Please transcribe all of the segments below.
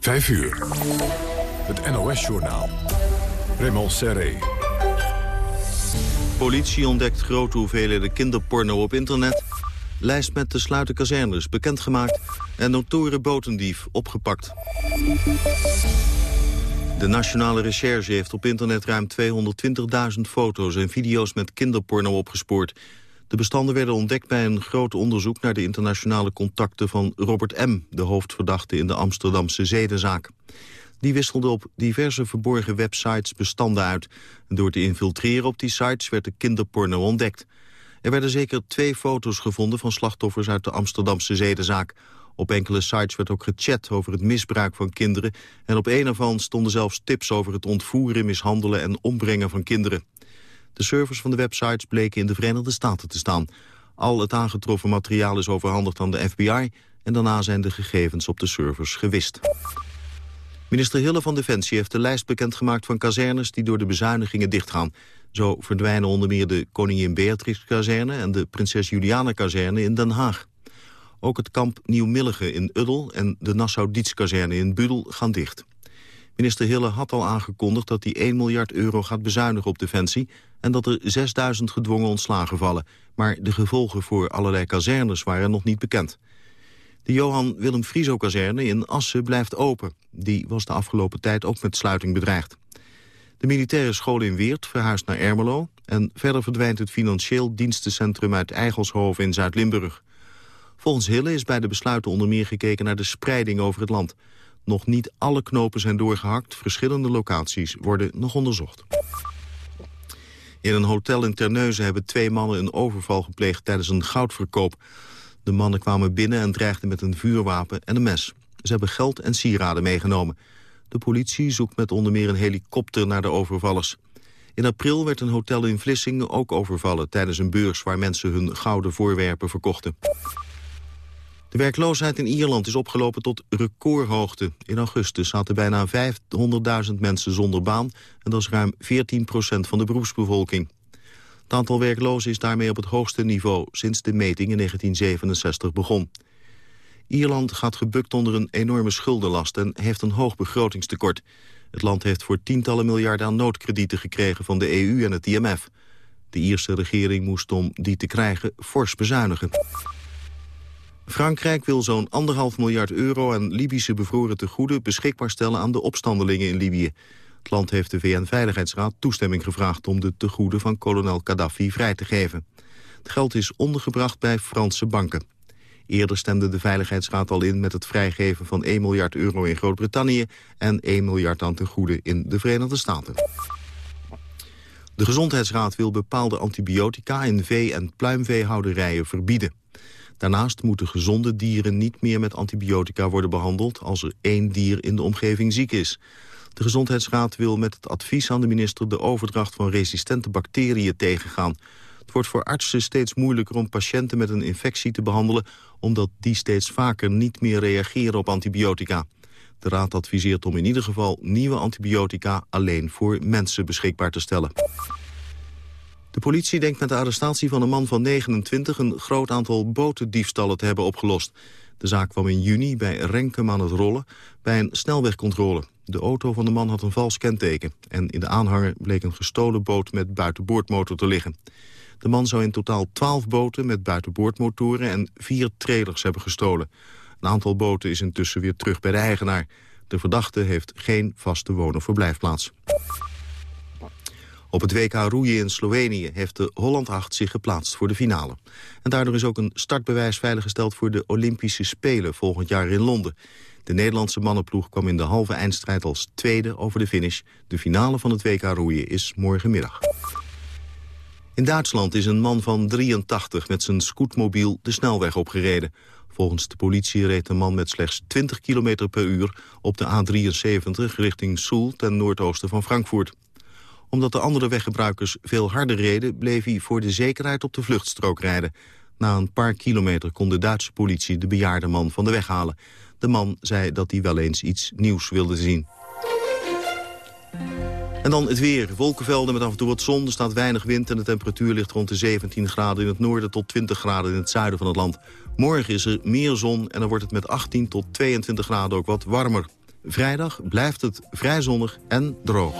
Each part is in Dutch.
5 uur. Het NOS-journaal. Raymond Serré. Politie ontdekt grote hoeveelheden kinderporno op internet. Lijst met de sluiten kazernes bekendgemaakt. En notoren botendief opgepakt. De Nationale Recherche heeft op internet ruim 220.000 foto's en video's met kinderporno opgespoord. De bestanden werden ontdekt bij een groot onderzoek naar de internationale contacten van Robert M., de hoofdverdachte in de Amsterdamse zedenzaak. Die wisselde op diverse verborgen websites bestanden uit. Door te infiltreren op die sites werd de kinderporno ontdekt. Er werden zeker twee foto's gevonden van slachtoffers uit de Amsterdamse zedenzaak. Op enkele sites werd ook gechat over het misbruik van kinderen... en op een ervan stonden zelfs tips over het ontvoeren, mishandelen en ombrengen van kinderen. De servers van de websites bleken in de Verenigde Staten te staan. Al het aangetroffen materiaal is overhandigd aan de FBI... en daarna zijn de gegevens op de servers gewist. Minister Hille van Defensie heeft de lijst bekendgemaakt van kazernes... die door de bezuinigingen dichtgaan. Zo verdwijnen onder meer de Koningin Beatrix-kazerne... en de Prinses Juliana-kazerne in Den Haag. Ook het kamp Nieuw-Millige in Uddel en de Nassau-Dietz-kazerne in Budel gaan dicht. Minister Hille had al aangekondigd dat hij 1 miljard euro gaat bezuinigen op Defensie... en dat er 6000 gedwongen ontslagen vallen. Maar de gevolgen voor allerlei kazernes waren nog niet bekend. De Johan Willem Frieso-kazerne in Assen blijft open. Die was de afgelopen tijd ook met sluiting bedreigd. De militaire school in Weert verhuist naar Ermelo... en verder verdwijnt het financieel dienstencentrum uit Eigelshoven in Zuid-Limburg. Volgens Hille is bij de besluiten onder meer gekeken naar de spreiding over het land. Nog niet alle knopen zijn doorgehakt, verschillende locaties worden nog onderzocht. In een hotel in Terneuzen hebben twee mannen een overval gepleegd tijdens een goudverkoop. De mannen kwamen binnen en dreigden met een vuurwapen en een mes. Ze hebben geld en sieraden meegenomen. De politie zoekt met onder meer een helikopter naar de overvallers. In april werd een hotel in Vlissingen ook overvallen... tijdens een beurs waar mensen hun gouden voorwerpen verkochten. De werkloosheid in Ierland is opgelopen tot recordhoogte. In augustus zaten bijna 500.000 mensen zonder baan... en dat is ruim 14% van de beroepsbevolking. Het aantal werklozen is daarmee op het hoogste niveau... sinds de meting in 1967 begon. Ierland gaat gebukt onder een enorme schuldenlast... en heeft een hoog begrotingstekort. Het land heeft voor tientallen miljarden aan noodkredieten gekregen... van de EU en het IMF. De Ierse regering moest om die te krijgen fors bezuinigen. Frankrijk wil zo'n anderhalf miljard euro aan Libische bevroren tegoeden beschikbaar stellen aan de opstandelingen in Libië. Het land heeft de VN-veiligheidsraad toestemming gevraagd om de tegoeden van kolonel Gaddafi vrij te geven. Het geld is ondergebracht bij Franse banken. Eerder stemde de Veiligheidsraad al in met het vrijgeven van 1 miljard euro in Groot-Brittannië en 1 miljard aan tegoeden in de Verenigde Staten. De Gezondheidsraad wil bepaalde antibiotica in vee- en pluimveehouderijen verbieden. Daarnaast moeten gezonde dieren niet meer met antibiotica worden behandeld... als er één dier in de omgeving ziek is. De Gezondheidsraad wil met het advies aan de minister... de overdracht van resistente bacteriën tegengaan. Het wordt voor artsen steeds moeilijker om patiënten met een infectie te behandelen... omdat die steeds vaker niet meer reageren op antibiotica. De raad adviseert om in ieder geval nieuwe antibiotica... alleen voor mensen beschikbaar te stellen. De politie denkt met de arrestatie van een man van 29... een groot aantal botendiefstallen te hebben opgelost. De zaak kwam in juni bij Renkem aan het rollen bij een snelwegcontrole. De auto van de man had een vals kenteken. En in de aanhanger bleek een gestolen boot met buitenboordmotor te liggen. De man zou in totaal 12 boten met buitenboordmotoren en vier trailers hebben gestolen. Een aantal boten is intussen weer terug bij de eigenaar. De verdachte heeft geen vaste woon- of verblijfplaats. Op het WK roeien in Slovenië heeft de Holland 8 zich geplaatst voor de finale. En daardoor is ook een startbewijs veiliggesteld voor de Olympische Spelen volgend jaar in Londen. De Nederlandse mannenploeg kwam in de halve eindstrijd als tweede over de finish. De finale van het WK roeien is morgenmiddag. In Duitsland is een man van 83 met zijn scootmobiel de snelweg opgereden. Volgens de politie reed de man met slechts 20 km per uur op de A73 richting Soel ten noordoosten van Frankfurt omdat de andere weggebruikers veel harder reden... bleef hij voor de zekerheid op de vluchtstrook rijden. Na een paar kilometer kon de Duitse politie de bejaarde man van de weg halen. De man zei dat hij wel eens iets nieuws wilde zien. En dan het weer. Wolkenvelden met af en toe wat zon. Er staat weinig wind en de temperatuur ligt rond de 17 graden in het noorden... tot 20 graden in het zuiden van het land. Morgen is er meer zon en dan wordt het met 18 tot 22 graden ook wat warmer. Vrijdag blijft het vrij zonnig en droog.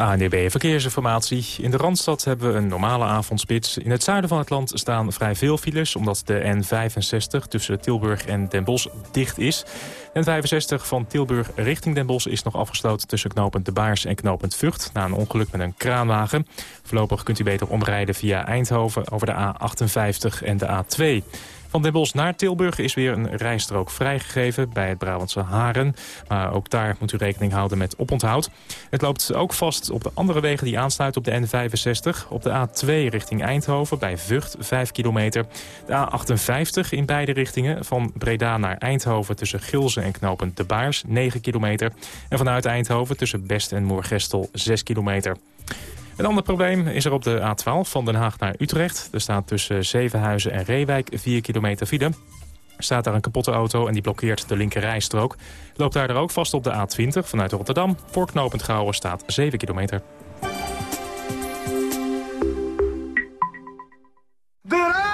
ANDB Verkeersinformatie. In de Randstad hebben we een normale avondspits. In het zuiden van het land staan vrij veel files... omdat de N65 tussen Tilburg en Den Bosch dicht is. De N65 van Tilburg richting Den Bosch is nog afgesloten... tussen knooppunt De Baars en knooppunt Vught... na een ongeluk met een kraanwagen. Voorlopig kunt u beter omrijden via Eindhoven over de A58 en de A2. Van Den Bosch naar Tilburg is weer een rijstrook vrijgegeven bij het Brabantse Haren. Maar ook daar moet u rekening houden met oponthoud. Het loopt ook vast op de andere wegen die aansluiten op de N65. Op de A2 richting Eindhoven bij Vught 5 kilometer. De A58 in beide richtingen van Breda naar Eindhoven tussen Gilzen en Knopend De Baars 9 kilometer. En vanuit Eindhoven tussen Best en Moergestel 6 kilometer. Een ander probleem is er op de A12 van Den Haag naar Utrecht. Er staat tussen Zevenhuizen en Reewijk 4 kilometer file. Staat daar een kapotte auto en die blokkeert de linkerrijstrook. Loopt daar ook vast op de A20 vanuit Rotterdam. Voor Gouwen staat 7 kilometer.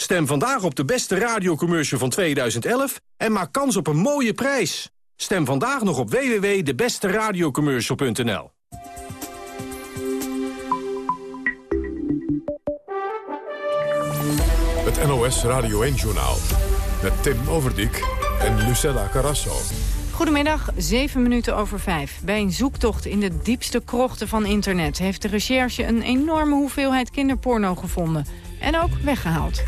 Stem vandaag op de beste radiocommercial van 2011 en maak kans op een mooie prijs. Stem vandaag nog op www.debesteradiocommercial.nl. Het NOS Radio 1-journaal met Tim Overdijk en Lucella Carrasso. Goedemiddag, 7 minuten over 5. Bij een zoektocht in de diepste krochten van internet... heeft de recherche een enorme hoeveelheid kinderporno gevonden. En ook weggehaald.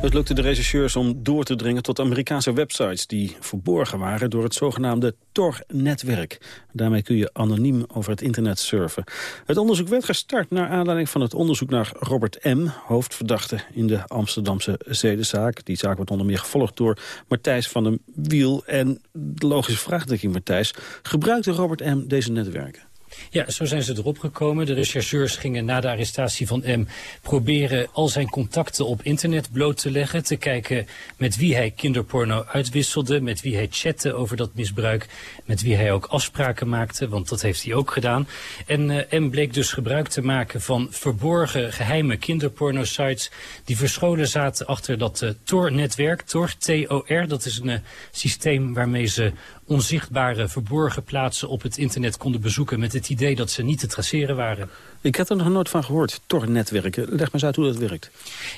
Het lukte de rechercheurs om door te dringen tot Amerikaanse websites... die verborgen waren door het zogenaamde Tor-netwerk. Daarmee kun je anoniem over het internet surfen. Het onderzoek werd gestart naar aanleiding van het onderzoek naar Robert M., hoofdverdachte in de Amsterdamse zedenzaak. Die zaak wordt onder meer gevolgd door Martijs van den Wiel. En de logische vraag, denk Martijs, gebruikte Robert M. deze netwerken? Ja, zo zijn ze erop gekomen. De rechercheurs gingen na de arrestatie van M proberen al zijn contacten op internet bloot te leggen. Te kijken met wie hij kinderporno uitwisselde, met wie hij chatte over dat misbruik, met wie hij ook afspraken maakte, want dat heeft hij ook gedaan. En uh, M bleek dus gebruik te maken van verborgen geheime kinderporno-sites die verscholen zaten achter dat uh, Tor-netwerk, Tor, T-O-R. Dat is een uh, systeem waarmee ze onzichtbare verborgen plaatsen op het internet konden bezoeken met het idee dat ze niet te traceren waren. Ik had er nog nooit van gehoord, Tor-netwerken. Leg maar eens uit hoe dat werkt.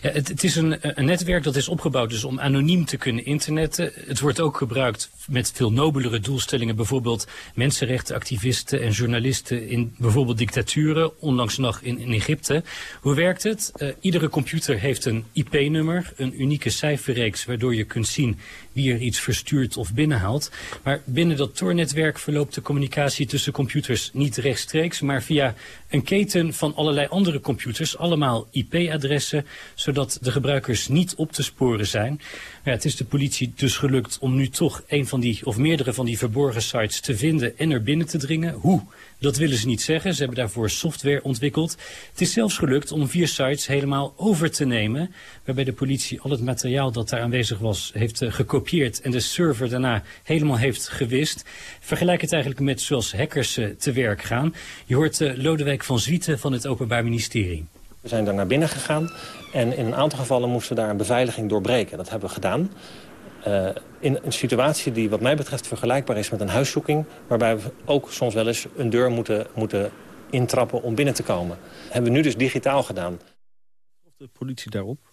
Ja, het, is een, een, netwerk dat is opgebouwd dus om anoniem te kunnen internetten. Het wordt ook gebruikt met veel nobelere doelstellingen. Bijvoorbeeld mensenrechtenactivisten en journalisten in bijvoorbeeld dictaturen. Onlangs nog in, Egypte. Hoe werkt het? Uh, iedere computer heeft een IP-nummer, een unieke cijferreeks... waardoor je kunt zien wie er iets verstuurt of binnenhaalt. Maar binnen dat Tor-netwerk verloopt de communicatie tussen computers niet rechtstreeks... maar via een keten van allerlei andere computers, allemaal IP-adressen, zodat de gebruikers niet op te sporen zijn. Ja, het is de politie dus gelukt om nu toch een van die, of meerdere van die verborgen sites te vinden en er binnen te dringen. Hoe? Dat willen ze niet zeggen. Ze hebben daarvoor software ontwikkeld. Het is zelfs gelukt om vier sites helemaal over te nemen. Waarbij de politie al het materiaal dat daar aanwezig was heeft uh, gekopieerd. En de server daarna helemaal heeft gewist. Vergelijk het eigenlijk met zoals hackers uh, te werk gaan. Je hoort uh, Van Zwieten van het Openbaar Ministerie. We zijn daar naar binnen gegaan en in een aantal gevallen moesten we daar een beveiliging doorbreken. Dat hebben we gedaan. Uh, in een situatie die wat mij betreft vergelijkbaar is met een huiszoeking... waarbij we ook soms wel eens een deur moeten, moeten intrappen om binnen te komen. Dat hebben we nu dus digitaal gedaan. De politie daarop?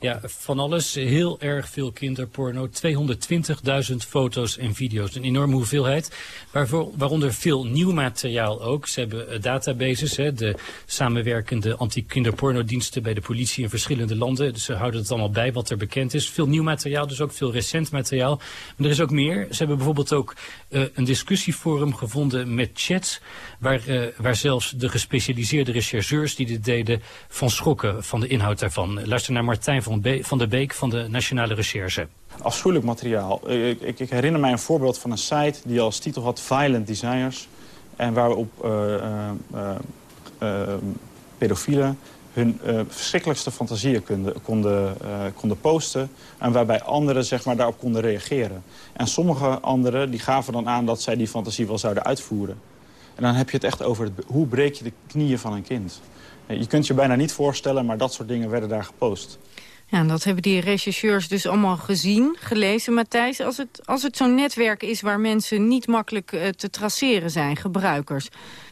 Ja, van alles. Heel erg veel kinderporno. 220.000 foto's en video's. Een enorme hoeveelheid. Waarvoor, waaronder veel nieuw materiaal ook. Ze hebben uh, databases, hè, de samenwerkende anti-kinderpornodiensten bij de politie in verschillende landen. Dus ze houden het allemaal bij wat er bekend is. Veel nieuw materiaal, dus ook veel recent materiaal. Maar er is ook meer. Ze hebben bijvoorbeeld ook uh, een discussieforum gevonden met chats. Waar, uh, waar zelfs de gespecialiseerde rechercheurs die dit deden van schrokken van de inhoud daarvan. Luister naar Martijn van, Van der Beek van de Nationale Recherche. Afschuwelijk materiaal. Ik, ik, herinner mij een voorbeeld van een site die als titel had Violent Desires. En waarop uh, uh, uh, pedofielen hun verschrikkelijkste fantasieën konden, konden, konden posten. En waarbij anderen zeg maar, daarop konden reageren. En sommige anderen die gaven dan aan dat zij die fantasie wel zouden uitvoeren. En dan heb je het echt over het, hoe breek je de knieën van een kind. Je kunt je bijna niet voorstellen, maar dat soort dingen werden daar gepost. Ja, en dat hebben die rechercheurs dus allemaal gezien, gelezen. Matthijs, als het, als het zo'n netwerk is waar mensen niet makkelijk uh, te traceren zijn, gebruikers...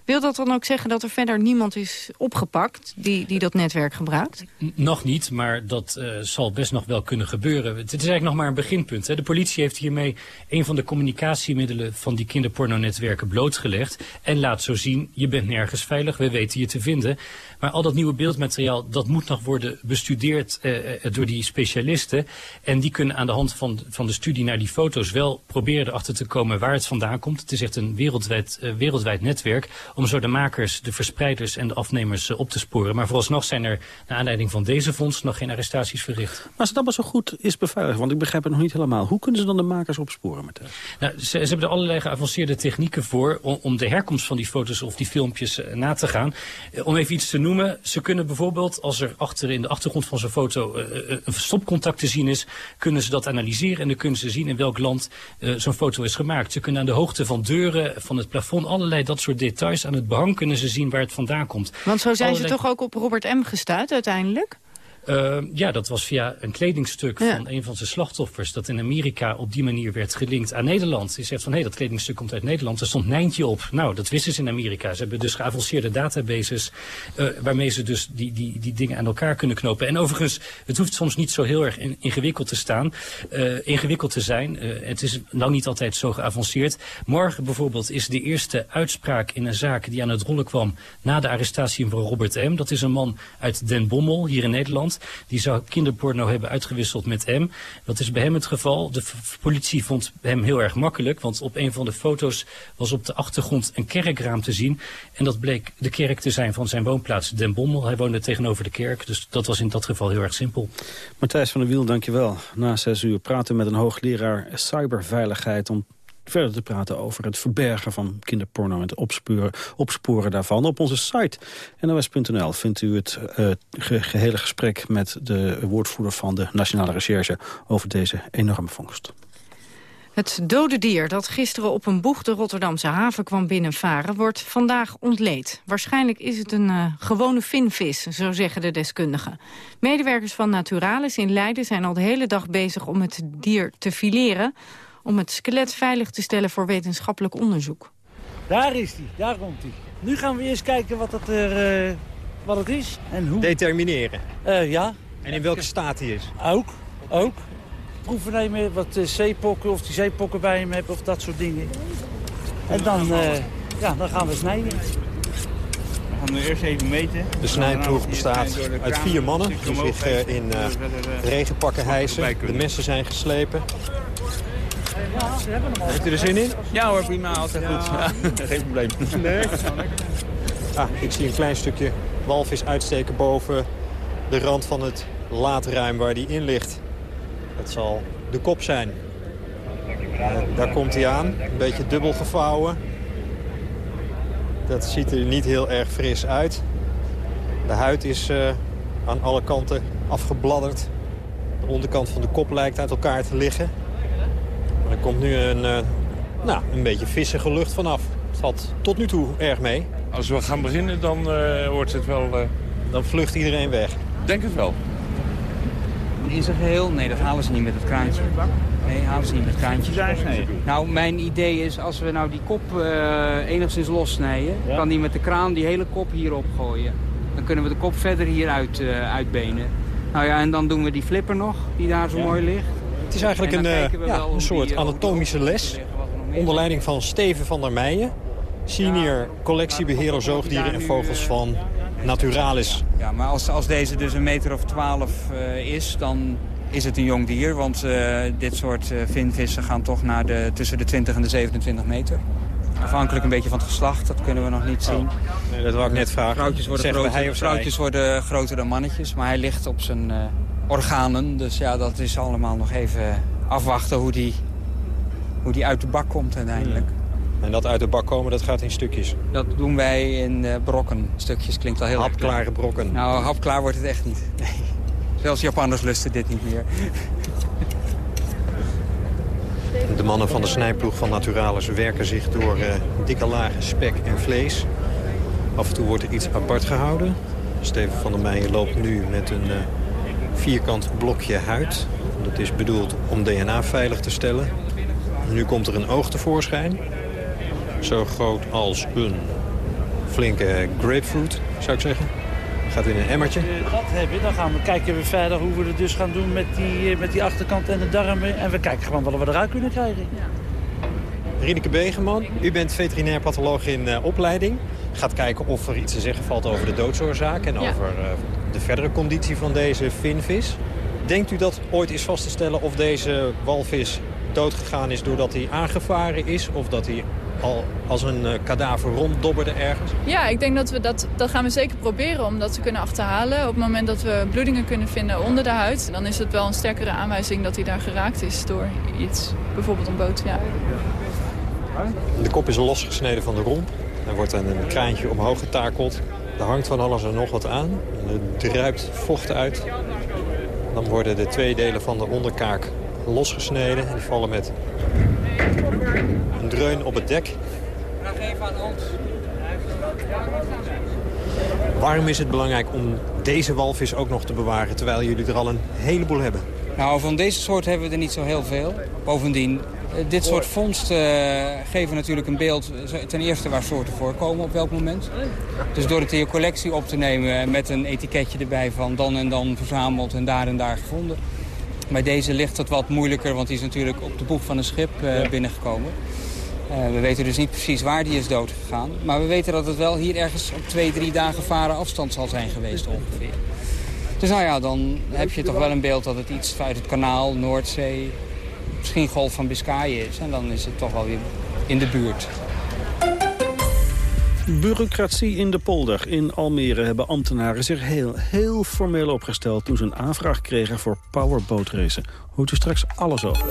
Wil dat dan ook zeggen dat er verder niemand is opgepakt die, die dat netwerk gebruikt? Nog niet, maar dat uh, zal best nog wel kunnen gebeuren. Het is eigenlijk nog maar een beginpunt. Hè. De politie heeft hiermee een van de communicatiemiddelen van die kinderpornonetwerken blootgelegd. En laat zo zien, je bent nergens veilig, we weten je te vinden. Maar al dat nieuwe beeldmateriaal, dat moet nog worden bestudeerd uh, door die specialisten. En die kunnen aan de hand van, van de studie naar die foto's wel proberen erachter te komen waar het vandaan komt. Het is echt een wereldwijd, wereldwijd netwerk om zo de makers, de verspreiders en de afnemers uh, op te sporen. Maar vooralsnog zijn er, naar aanleiding van deze vondst, nog geen arrestaties verricht. Maar als het allemaal zo goed is beveiligd, want ik begrijp het nog niet helemaal. Hoe kunnen ze dan de makers opsporen meteen? Nou, ze, ze hebben er allerlei geavanceerde technieken voor om, om, de herkomst van die foto's of die filmpjes uh, na te gaan. Uh, om even iets te noemen, ze kunnen bijvoorbeeld, als er achter in de achtergrond van zo'n foto een stopcontact te zien is, kunnen ze dat analyseren en dan kunnen ze zien in welk land zo'n foto is gemaakt. Ze kunnen aan de hoogte van deuren, van het plafond, allerlei dat soort details aan het behang kunnen ze zien waar het vandaan komt. Want zo zijn Allerlei... ze toch ook op Robert M. gestuurd uiteindelijk? Uh, ja, dat was via een kledingstuk ja. van een van zijn slachtoffers... dat in Amerika op die manier werd gelinkt aan Nederland. Die zegt van, hé, hey, dat kledingstuk komt uit Nederland. Er stond Nijntje op. Nou, dat wisten ze in Amerika. Ze hebben dus geavanceerde databases... Uh, waarmee ze dus die, die, die dingen aan elkaar kunnen knopen. En overigens, het hoeft soms niet zo heel erg in, ingewikkeld te staan. Uh, ingewikkeld te zijn. het is lang niet altijd zo geavanceerd. Morgen bijvoorbeeld is de eerste uitspraak in een zaak... die aan het rollen kwam na de arrestatie van Robert M. Dat is een man uit Den Bommel, hier in Nederland... Die zou kinderporno hebben uitgewisseld met M. Dat is bij hem het geval. De politie vond hem heel erg makkelijk. Want op een van de foto's was op de achtergrond een kerkraam te zien. En dat bleek de kerk te zijn van zijn woonplaats Den Bommel. Hij woonde tegenover de kerk. Dus dat was in dat geval heel erg simpel. Matthijs van der Wiel, dankjewel. Na zes uur praten met een hoogleraar cyberveiligheid... om verder te praten over het verbergen van kinderporno... en het opsporen, opsporen daarvan. Op onze site nos.nl vindt u het ge gehele gesprek... met de woordvoerder van de Nationale Recherche over deze enorme vondst. Het dode dier dat gisteren op een boeg de Rotterdamse haven kwam binnenvaren... wordt vandaag ontleed. Waarschijnlijk is het een uh, gewone vinvis, zo zeggen de deskundigen. Medewerkers van Naturalis in Leiden zijn al de hele dag bezig om het dier te fileren om het skelet veilig te stellen voor wetenschappelijk onderzoek. Daar is hij, daar komt hij. Nu gaan we eerst kijken wat het, er, uh, wat het is en hoe. Determineren? Uh, ja. En in welke staat hij is? Ook, ook. Proeven nemen wat uh, zeepokken, of die zeepokken bij hem hebben of dat soort dingen. En dan, ja, dan gaan we snijden. We gaan nu eerst even meten. De snijploeg bestaat uit vier mannen die zich in regenpakken hijsen. De messen zijn geslepen. Heeft u er zin in? Ja hoor, prima. Altijd goed. Ja. Geen probleem. Nee. Ah, ik zie een klein stukje walvis uitsteken boven de rand van het laadruim waar die in ligt. Dat zal de kop zijn. Uh, daar komt hij aan. Een beetje dubbel gevouwen. Dat ziet er niet heel erg fris uit. De huid is uh, aan alle kanten afgebladderd. De onderkant van de kop lijkt uit elkaar te liggen. Er komt nu een, uh, nou, een beetje vissige lucht vanaf. Het valt tot nu toe erg mee. Als we gaan beginnen, dan uh, wordt het wel... Uh... Dan vlucht iedereen weg. Denk het wel. In zijn geheel? Nee, dat halen ze niet met het kraantje. Nee, halen ze niet met het kraantje. Nou, mijn idee is, als we nou die kop enigszins lossnijden... Ja. kan die met de kraan die hele kop hier opgooien. Dan kunnen we de kop verder hier uit, uitbenen. Nou ja, en dan doen we die flipper nog, die daar zo mooi ligt. Het is eigenlijk een, uh, ja, een soort anatomische les. Onder leiding van Steven van der Meijen. Senior collectiebeheerder zoogdieren en vogels van Naturalis. Ja, maar als, als deze dus een meter of twaalf uh, is, dan is het een jong dier. Want uh, dit soort vinvissen gaan toch naar de, tussen de 20 en de 27 meter. Afhankelijk een beetje van het geslacht, dat kunnen we nog niet zien. Oh, nee, dat wou ik net vragen. Vrouwtjes worden, groter, hij vrouwtjes worden groter dan mannetjes, maar hij ligt op zijn organen. Dus ja, dat is allemaal nog even afwachten hoe die, hoe die uit de bak komt uiteindelijk. En dat uit de bak komen, dat gaat in stukjes? Dat doen wij in uh, brokken. Stukjes klinkt al heel Hapklare brokken? Nou, hapklaar wordt het echt niet. Nee. Zelfs Japanners lusten dit niet meer. De mannen van de snijploeg van Naturalis werken zich door uh, dikke lagen spek en vlees. Af en toe wordt er iets apart gehouden. Steven van der Meijen loopt nu met een uh, vierkant blokje huid. Dat is bedoeld om DNA veilig te stellen. Nu komt er een oog tevoorschijn. Zo groot als een flinke grapefruit, zou ik zeggen. Gaat in een emmertje. Dat heb je. Dan gaan we kijken we verder hoe we het dus gaan doen met die, met die achterkant en de darmen. En we kijken gewoon wat we eruit kunnen krijgen. Ja. Rieneke Begeman, u bent veterinair patholoog in uh, opleiding. Gaat kijken of er iets te zeggen valt over de doodsoorzaak en ja. over uh, de verdere conditie van deze vinvis. Denkt u dat ooit is vast te stellen of deze walvis doodgegaan is doordat hij aangevaren is... of dat hij al als een uh, kadaver ronddobberde ergens? Ja, ik denk dat we dat, dat gaan we zeker proberen om dat te kunnen achterhalen. Op het moment dat we bloedingen kunnen vinden onder de huid... dan is het wel een sterkere aanwijzing dat hij daar geraakt is door iets. Bijvoorbeeld een boot, ja. De kop is losgesneden van de romp. Er wordt een kraantje omhoog getakeld. Er hangt van alles en nog wat aan. Er druipt vocht uit. Dan worden de twee delen van de onderkaak losgesneden. En die vallen met een dreun op het dek. Vraag even aan ons. Waarom is het belangrijk om deze walvis ook nog te bewaren... terwijl jullie er al een heleboel hebben? Nou, van deze soort hebben we er niet zo heel veel. Bovendien, dit soort vondsten uh, geven natuurlijk een beeld... ten eerste waar soorten voorkomen op welk moment. Dus door het in je collectie op te nemen met een etiketje erbij... van dan en dan verzameld en daar en daar gevonden... Bij deze ligt het wat moeilijker, want die is natuurlijk op de boeg van een schip binnengekomen. We weten dus niet precies waar die is doodgegaan. Maar we weten dat het wel hier ergens op twee, drie dagen varen afstand zal zijn geweest ongeveer. Dus nou ja, dan heb je toch wel een beeld dat het iets uit het kanaal, Noordzee, misschien Golf van Biscayen is. En dan is het toch wel weer in de buurt. Bureaucratie in de polder. In Almere hebben ambtenaren zich heel, heel formeel opgesteld... toen ze een aanvraag kregen voor powerbootracen. Hoort u straks alles over.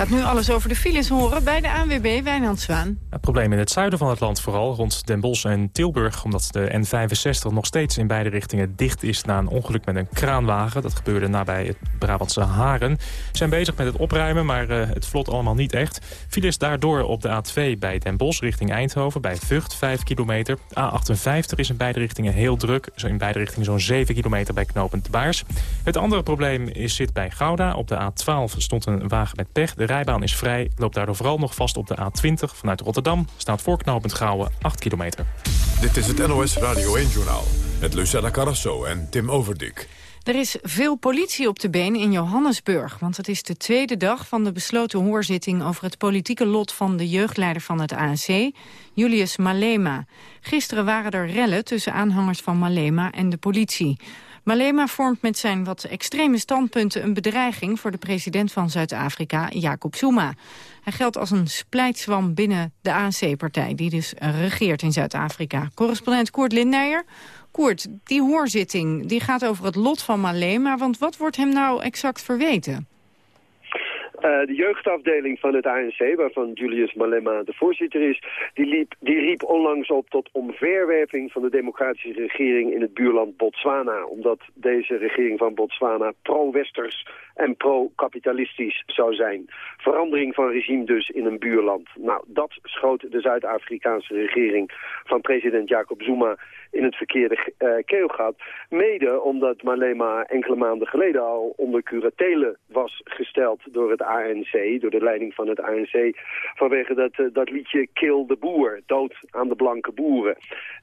Gaat nu alles over de files horen bij de ANWB Wijnand Zwaan. Het probleem in het zuiden van het land vooral, rond Den Bosch en Tilburg... omdat de N65 nog steeds in beide richtingen dicht is... na een ongeluk met een kraanwagen. Dat gebeurde nabij het Brabantse Haren. Ze zijn bezig met het opruimen, maar uh, het vlot allemaal niet echt. Files daardoor op de A2 bij Den Bosch richting Eindhoven... bij Vught, 5 kilometer. A58 is in beide richtingen heel druk. Zo in beide richtingen zo'n 7 kilometer bij knooppunt Baars. Het andere probleem is, zit bij Gouda. Op de A12 stond een wagen met pech. Rijbaan is vrij, loopt daardoor vooral nog vast op de A20 vanuit Rotterdam. Staat voor knooppunt Gouwen 8 kilometer. Dit is het NOS Radio 1-journaal met Lucella Carrasso en Tim Overdik. Er is veel politie op de been in Johannesburg, want het is de tweede dag van de besloten hoorzitting over het politieke lot van de jeugdleider van het ANC, Julius Malema. Gisteren waren er rellen tussen aanhangers van Malema en de politie. Malema vormt met zijn wat extreme standpunten een bedreiging voor de president van Zuid-Afrika, Jacob Zuma. Hij geldt als een splijtswam binnen de ANC-partij, die dus regeert in Zuid-Afrika. Correspondent Koert Lindeijer. Koert, die hoorzitting die gaat over het lot van Malema, want wat wordt hem nou exact verweten? Uh, de jeugdafdeling van het ANC, waarvan Julius Malema de voorzitter is... Die, liep, die riep onlangs op tot omverwerping van de democratische regering in het buurland Botswana. Omdat deze regering van Botswana pro-westers en pro-kapitalistisch zou zijn. Verandering van regime dus in een buurland. Nou, dat schoot de Zuid-Afrikaanse regering van president Jacob Zuma in het verkeerde uh, keelgat. Mede omdat Malema enkele maanden geleden al onder curatele was gesteld door het ANC, door de leiding van het ANC, vanwege dat, uh, dat liedje Kill the Boer, dood aan de blanke boeren.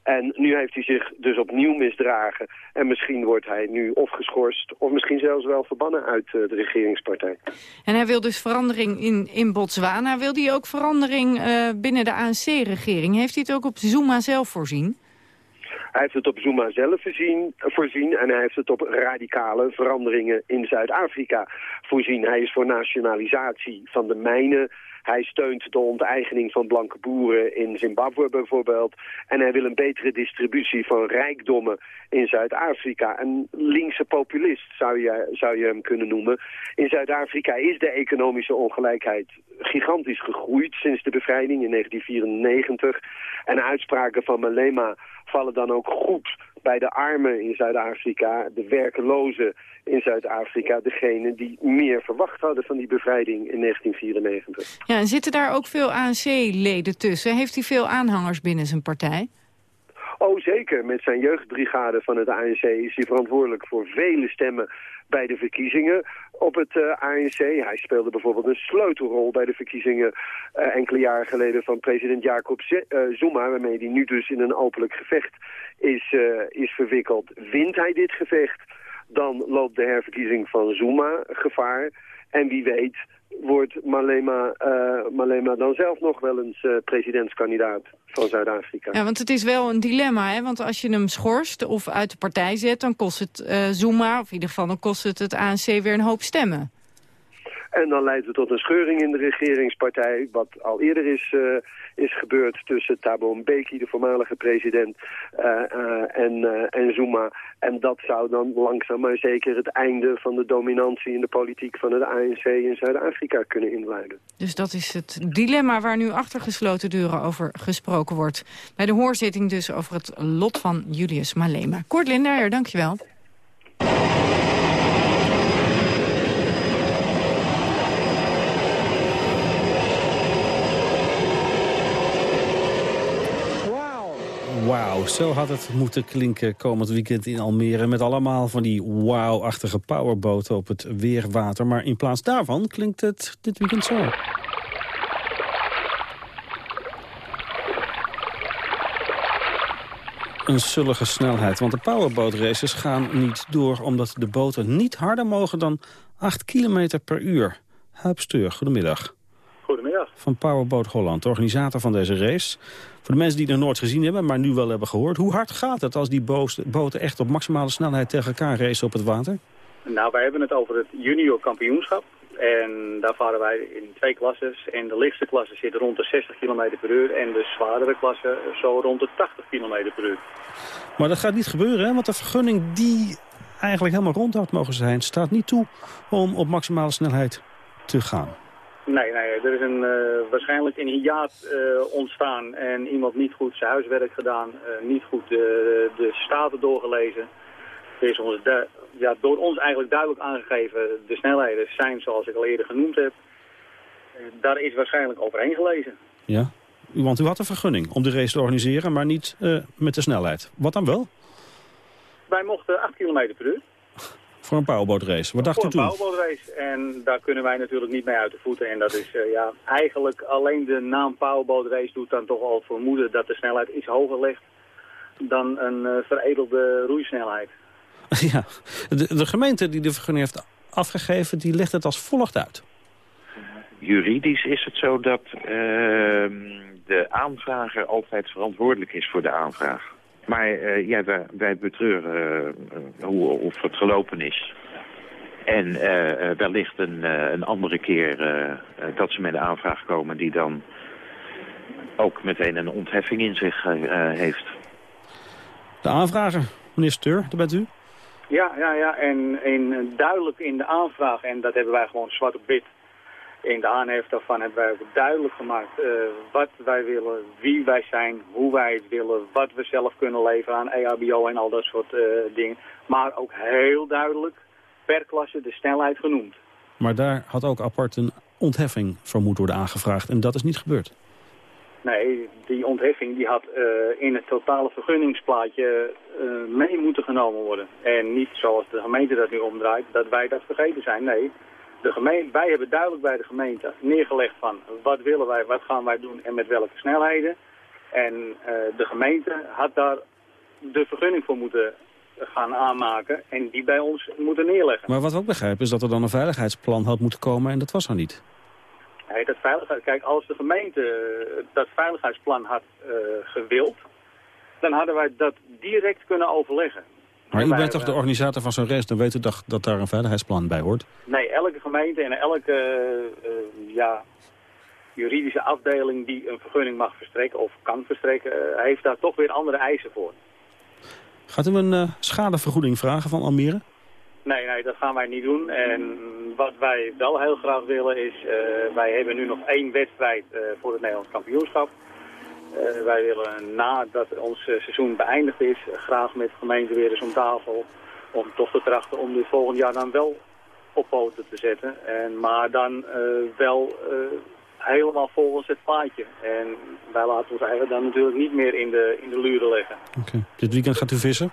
En nu heeft hij zich dus opnieuw misdragen en misschien wordt hij nu of geschorst of misschien zelfs wel verbannen uit uh, de regeringspartij. En hij wil dus verandering in, in Botswana. Wil hij ook verandering binnen de ANC-regering? Heeft hij het ook op Zuma zelf voorzien? Hij heeft het op Zuma zelf voorzien, voorzien en hij heeft het op radicale veranderingen in Zuid-Afrika voorzien. Hij is voor nationalisatie van de mijnen. Hij steunt de onteigening van blanke boeren in Zimbabwe bijvoorbeeld. En hij wil een betere distributie van rijkdommen in Zuid-Afrika. Een linkse populist zou je, zou je hem kunnen noemen. In Zuid-Afrika is de economische ongelijkheid gigantisch gegroeid sinds de bevrijding in 1994. En uitspraken van Malema vallen dan ook goed bij de armen in Zuid-Afrika, de werkelozen in Zuid-Afrika, degene die meer verwacht hadden van die bevrijding in 1994. Ja, en zitten daar ook veel ANC-leden tussen? Heeft hij veel aanhangers binnen zijn partij? Oh, zeker. Met zijn jeugdbrigade van het ANC is hij verantwoordelijk voor vele stemmen bij de verkiezingen op het eh, ANC. Hij speelde bijvoorbeeld een sleutelrol bij de verkiezingen uh, enkele jaren geleden van president Jacob uh, Zuma, waarmee hij nu dus in een openlijk gevecht is, is verwikkeld. Wint hij dit gevecht, dan loopt de herverkiezing van Zuma gevaar. En wie weet wordt Malema, uh, Malema dan zelf nog wel eens uh, presidentskandidaat van Zuid-Afrika. Ja, want het is wel een dilemma, hè? want als je hem schorst of uit de partij zet... dan kost het uh, Zuma, of in ieder geval dan kost het het ANC weer een hoop stemmen. En dan leidt het tot een scheuring in de regeringspartij, wat al eerder is, is gebeurd tussen Thabo Mbeki, de voormalige president, uh, uh, en, en Zuma. En dat zou dan langzaam maar zeker het einde van de dominantie in de politiek van het ANC in Zuid-Afrika kunnen inluiden. Dus dat is het dilemma waar nu achter gesloten deuren over gesproken wordt. Bij de hoorzitting dus over het lot van Julius Malema. Kort Linder, dankjewel. Wauw, zo had het moeten klinken komend weekend in Almere... met allemaal van die wauw-achtige powerboten op het weerwater. Maar in plaats daarvan klinkt het dit weekend zo. Een zullige snelheid, want de powerbootraces gaan niet door... omdat de boten niet harder mogen dan 8 km per uur. Huip Steur, goedemiddag. Van Powerboat Holland, organisator van deze race. Voor de mensen die het nog nooit gezien hebben, maar nu wel hebben gehoord. Hoe hard gaat het als die boten echt op maximale snelheid tegen elkaar racen op het water? Nou, wij hebben het over het junior kampioenschap. En daar varen wij in twee klasses. En de lichtste klasse zit rond de 60 km per uur. En de zwaardere klasse zo rond de 80 km per uur. Maar dat gaat niet gebeuren, hè? Want de vergunning die eigenlijk helemaal rond had mogen zijn... staat niet toe om op maximale snelheid te gaan. Nee, nee, er is een, uh, waarschijnlijk een hiaat uh, ontstaan en iemand niet goed zijn huiswerk gedaan, uh, niet goed de staten doorgelezen. Er is ons ja, door ons eigenlijk duidelijk aangegeven, de snelheden zijn zoals ik al eerder genoemd heb. daar is waarschijnlijk overheen gelezen. Ja, want u had een vergunning om de race te organiseren, maar niet met de snelheid. Wat dan wel? Wij mochten 8 km per uur. Voor een powerbootrace. Wat dacht u toen? Voor een powerbootrace. En daar kunnen wij natuurlijk niet mee uit de voeten. En dat is uh, ja, eigenlijk alleen de naam powerbootrace doet dan toch al vermoeden dat de snelheid iets hoger ligt dan een uh, veredelde roeisnelheid. Ja, de, de, gemeente die de vergunning heeft afgegeven, die legt het als volgt uit. Juridisch is het zo dat uh, de aanvrager altijd verantwoordelijk is voor de aanvraag. Maar uh, ja, wij, wij betreuren uh, hoe, of het gelopen is. En uh, wellicht een, een andere keer dat ze met een aanvraag komen die dan ook meteen een ontheffing in zich heeft. De aanvrager, meneer Steur, daar bent u? Ja, ja, ja. En, en duidelijk in de aanvraag, en dat hebben wij gewoon zwart op wit in de aanhef daarvan hebben wij ook duidelijk gemaakt uh, wat wij willen, wie wij zijn, hoe wij het willen, wat we zelf kunnen leveren aan EHBO en al dat soort uh, dingen. Maar ook heel duidelijk per klasse de snelheid genoemd. Maar daar had ook apart een ontheffing voor moeten worden aangevraagd en dat is niet gebeurd. Nee, die ontheffing die had eh, in het totale vergunningsplaatje eh, mee moeten genomen worden. En niet zoals de gemeente dat nu omdraait, dat wij dat vergeten zijn. Nee, de gemeente, wij hebben duidelijk bij de gemeente neergelegd van wat willen wij, wat gaan wij doen en met welke snelheden. En eh, de gemeente had daar de vergunning voor moeten gaan aanmaken en die bij ons moeten neerleggen. Maar wat we ook begrijpen is dat er dan een veiligheidsplan had moeten komen en dat was er niet. Nee, dat veiligheid, kijk, als de gemeente eh, dat veiligheidsplan had uh, gewild, dan hadden wij dat direct kunnen overleggen. Maar u bent toch de organisator van zo'n race, dan weet u toch dat daar een veiligheidsplan bij hoort? Nee, elke gemeente en elke uh, ja, juridische afdeling die een vergunning mag verstrekken of kan verstrekken, heeft daar toch weer andere eisen voor. Gaat u een schadevergoeding vragen van Almere? Nee, nee, dat gaan wij niet doen. En wat wij wel heel graag willen is, wij hebben nu nog één wedstrijd voor het Nederlands kampioenschap. Uh, wij willen nadat ons seizoen beëindigd is, graag met de gemeente weer eens om tafel. Om toch te trachten om dit volgend jaar dan wel op poten te zetten. En, maar dan wel helemaal volgens het plaatje. En wij laten ons eigenlijk dan natuurlijk niet meer in de, in de luren leggen. Oké. Dit weekend gaat u vissen?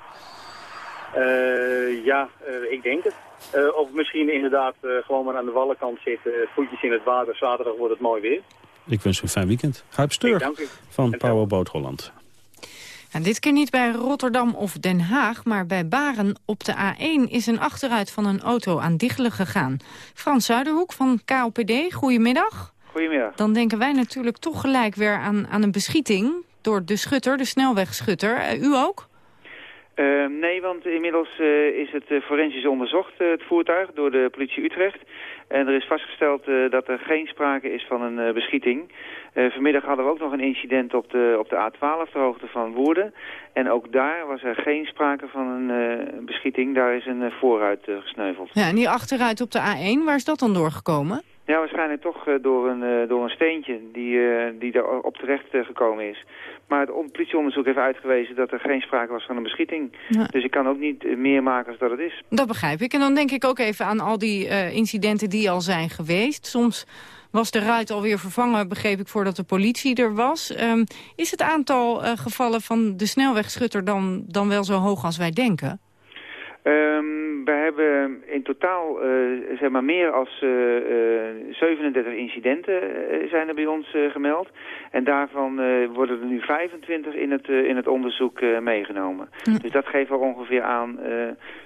Uh, ja, uh, ik denk het. Uh, of misschien inderdaad gewoon maar aan de wallenkant zitten, voetjes in het water. Zaterdag wordt het mooi weer. Ik wens u een fijn weekend. Ga op steur van Powerboot Holland. En dit keer niet bij Rotterdam of Den Haag, maar bij Baren op de A1 is een achteruit van een auto aan diggelen gegaan. Frans Zuiderhoek van KOPD, goedemiddag. Goedemiddag. Dan denken wij natuurlijk toch gelijk weer aan, aan een beschieting door de schutter, de snelwegschutter. u ook? Uh, nee, want inmiddels uh, is het uh, forensisch onderzocht, het voertuig, door de politie Utrecht. En er is vastgesteld dat er geen sprake is van een beschieting. vanmiddag hadden we ook nog een incident op de, op de A12, de hoogte van Woerden. En ook daar was er geen sprake van een beschieting. Daar is een vooruit gesneuveld. Ja, en die achteruit op de A1, waar is dat dan doorgekomen? Ja, waarschijnlijk toch uh, door, een, uh, door een steentje die, uh, die daar op terecht gekomen is. Maar het politieonderzoek heeft uitgewezen dat er geen sprake was van een beschieting. Ja. Dus ik kan ook niet meer maken als dat het is. Dat begrijp ik. En dan denk ik ook even aan al die incidenten die al zijn geweest. Soms was de ruit alweer vervangen, begreep ik, voordat de politie er was. Um, is het aantal gevallen van de snelwegschutter dan, dan wel zo hoog als wij denken? Um, we hebben in totaal uh, zeg maar meer dan uh, uh, 37 incidenten zijn er bij ons gemeld. En daarvan worden er nu 25 in het, in het onderzoek meegenomen. Hm. Dus dat geeft wel ongeveer aan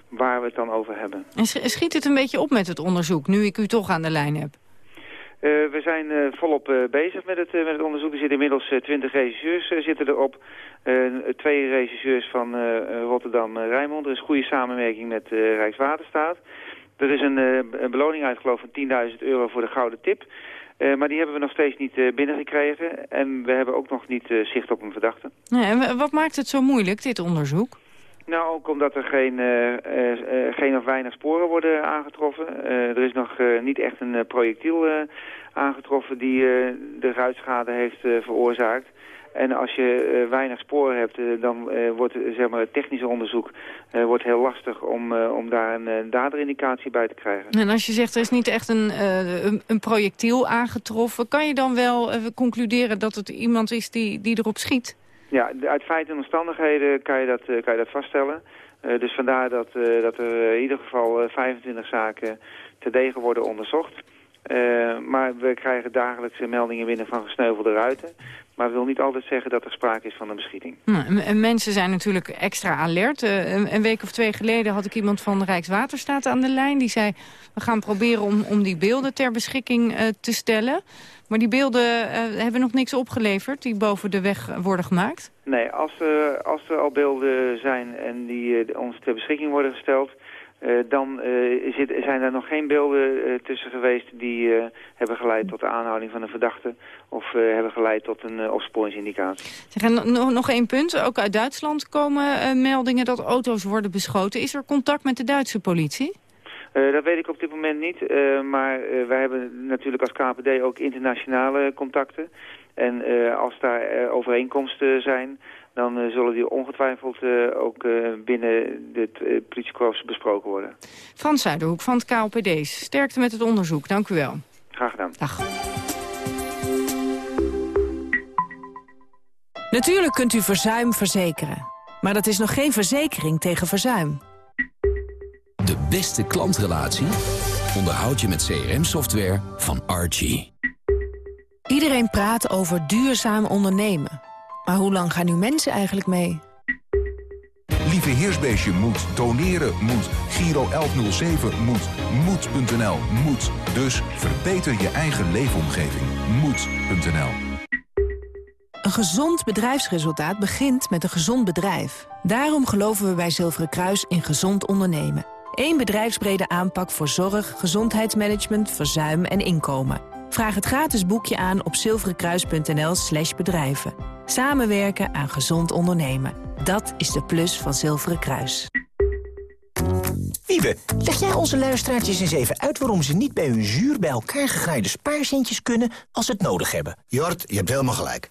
waar we het dan over hebben. En schiet het een beetje op met het onderzoek, nu ik u toch aan de lijn heb? Uh, we zijn uh, volop uh, bezig met het, met het onderzoek. Er zitten inmiddels twintig regisseurs zitten erop. twee regisseurs van Rotterdam-Rijnmond. Er is goede samenwerking met Rijkswaterstaat. Er is een, beloning uitgeloofd van 10.000 euro voor de gouden tip. maar die hebben we nog steeds niet binnengekregen. En we hebben ook nog niet zicht op een verdachte. Nee, en wat maakt het zo moeilijk, dit onderzoek? Nou, ook omdat er geen, uh, uh, geen of weinig sporen worden aangetroffen. er is nog niet echt een projectiel aangetroffen die de ruitschade heeft veroorzaakt. En als je weinig sporen hebt, dan wordt zeg maar, het technische onderzoek wordt heel lastig om, om daar een daderindicatie bij te krijgen. En als je zegt er is niet echt een, een, een, projectiel aangetroffen, kan je dan wel concluderen dat het iemand is die, die erop schiet? Ja, uit feiten en omstandigheden kan je dat, uh, kan je dat vaststellen. Uh, dus vandaar dat, uh, dat er in ieder geval 25 zaken te degen worden onderzocht. Maar we krijgen dagelijks meldingen binnen van gesneuvelde ruiten. Maar dat wil niet altijd zeggen dat er sprake is van een beschieting. Nou, en mensen zijn natuurlijk extra alert. Een, een, week of twee geleden had ik iemand van Rijkswaterstaat aan de lijn. Die zei, we gaan proberen om, om die beelden ter beschikking te stellen. Maar die beelden hebben nog niks opgeleverd die boven de weg worden gemaakt? Nee, als, als er al beelden zijn en die ons ter beschikking worden gesteld... dan zit, zijn er nog geen beelden tussen geweest die hebben geleid tot de aanhouding van een verdachte... of hebben geleid tot een opsporingsindicatie. Zeg, en nog, nog één punt. Ook uit Duitsland komen meldingen dat auto's worden beschoten. Is er contact met de Duitse politie? Uh, dat weet ik op dit moment niet, uh, maar uh, wij hebben natuurlijk als KPD ook internationale contacten. En als daar overeenkomsten zijn, dan zullen die ongetwijfeld ook binnen het politiekorps besproken worden. Frans Zuiderhoek van het KLPD. Sterkte met het onderzoek, dank u wel. Graag gedaan. Dag. Natuurlijk kunt u verzuim verzekeren. Maar dat is nog geen verzekering tegen verzuim. De beste klantrelatie onderhoud je met CRM-software van Archie. Iedereen praat over duurzaam ondernemen. Maar hoe lang gaan nu mensen eigenlijk mee? Lieve Heersbeestje moet, doneren moet, Giro 1107 moet, moed.nl moet. Dus verbeter je eigen leefomgeving. Moed.nl Een gezond bedrijfsresultaat begint met een gezond bedrijf. Daarom geloven we bij Zilveren Kruis in gezond ondernemen. Eén bedrijfsbrede aanpak voor zorg, gezondheidsmanagement, verzuim en inkomen. Vraag het gratis boekje aan op zilverenkruis.nl slash bedrijven. Samenwerken aan gezond ondernemen. Dat is de plus van Zilveren Kruis. Wiebe, leg jij onze luisteraartjes eens even uit... waarom ze niet bij hun zuur bij elkaar gegraaide spaarcentjes kunnen... als ze het nodig hebben? Jort, je hebt helemaal gelijk.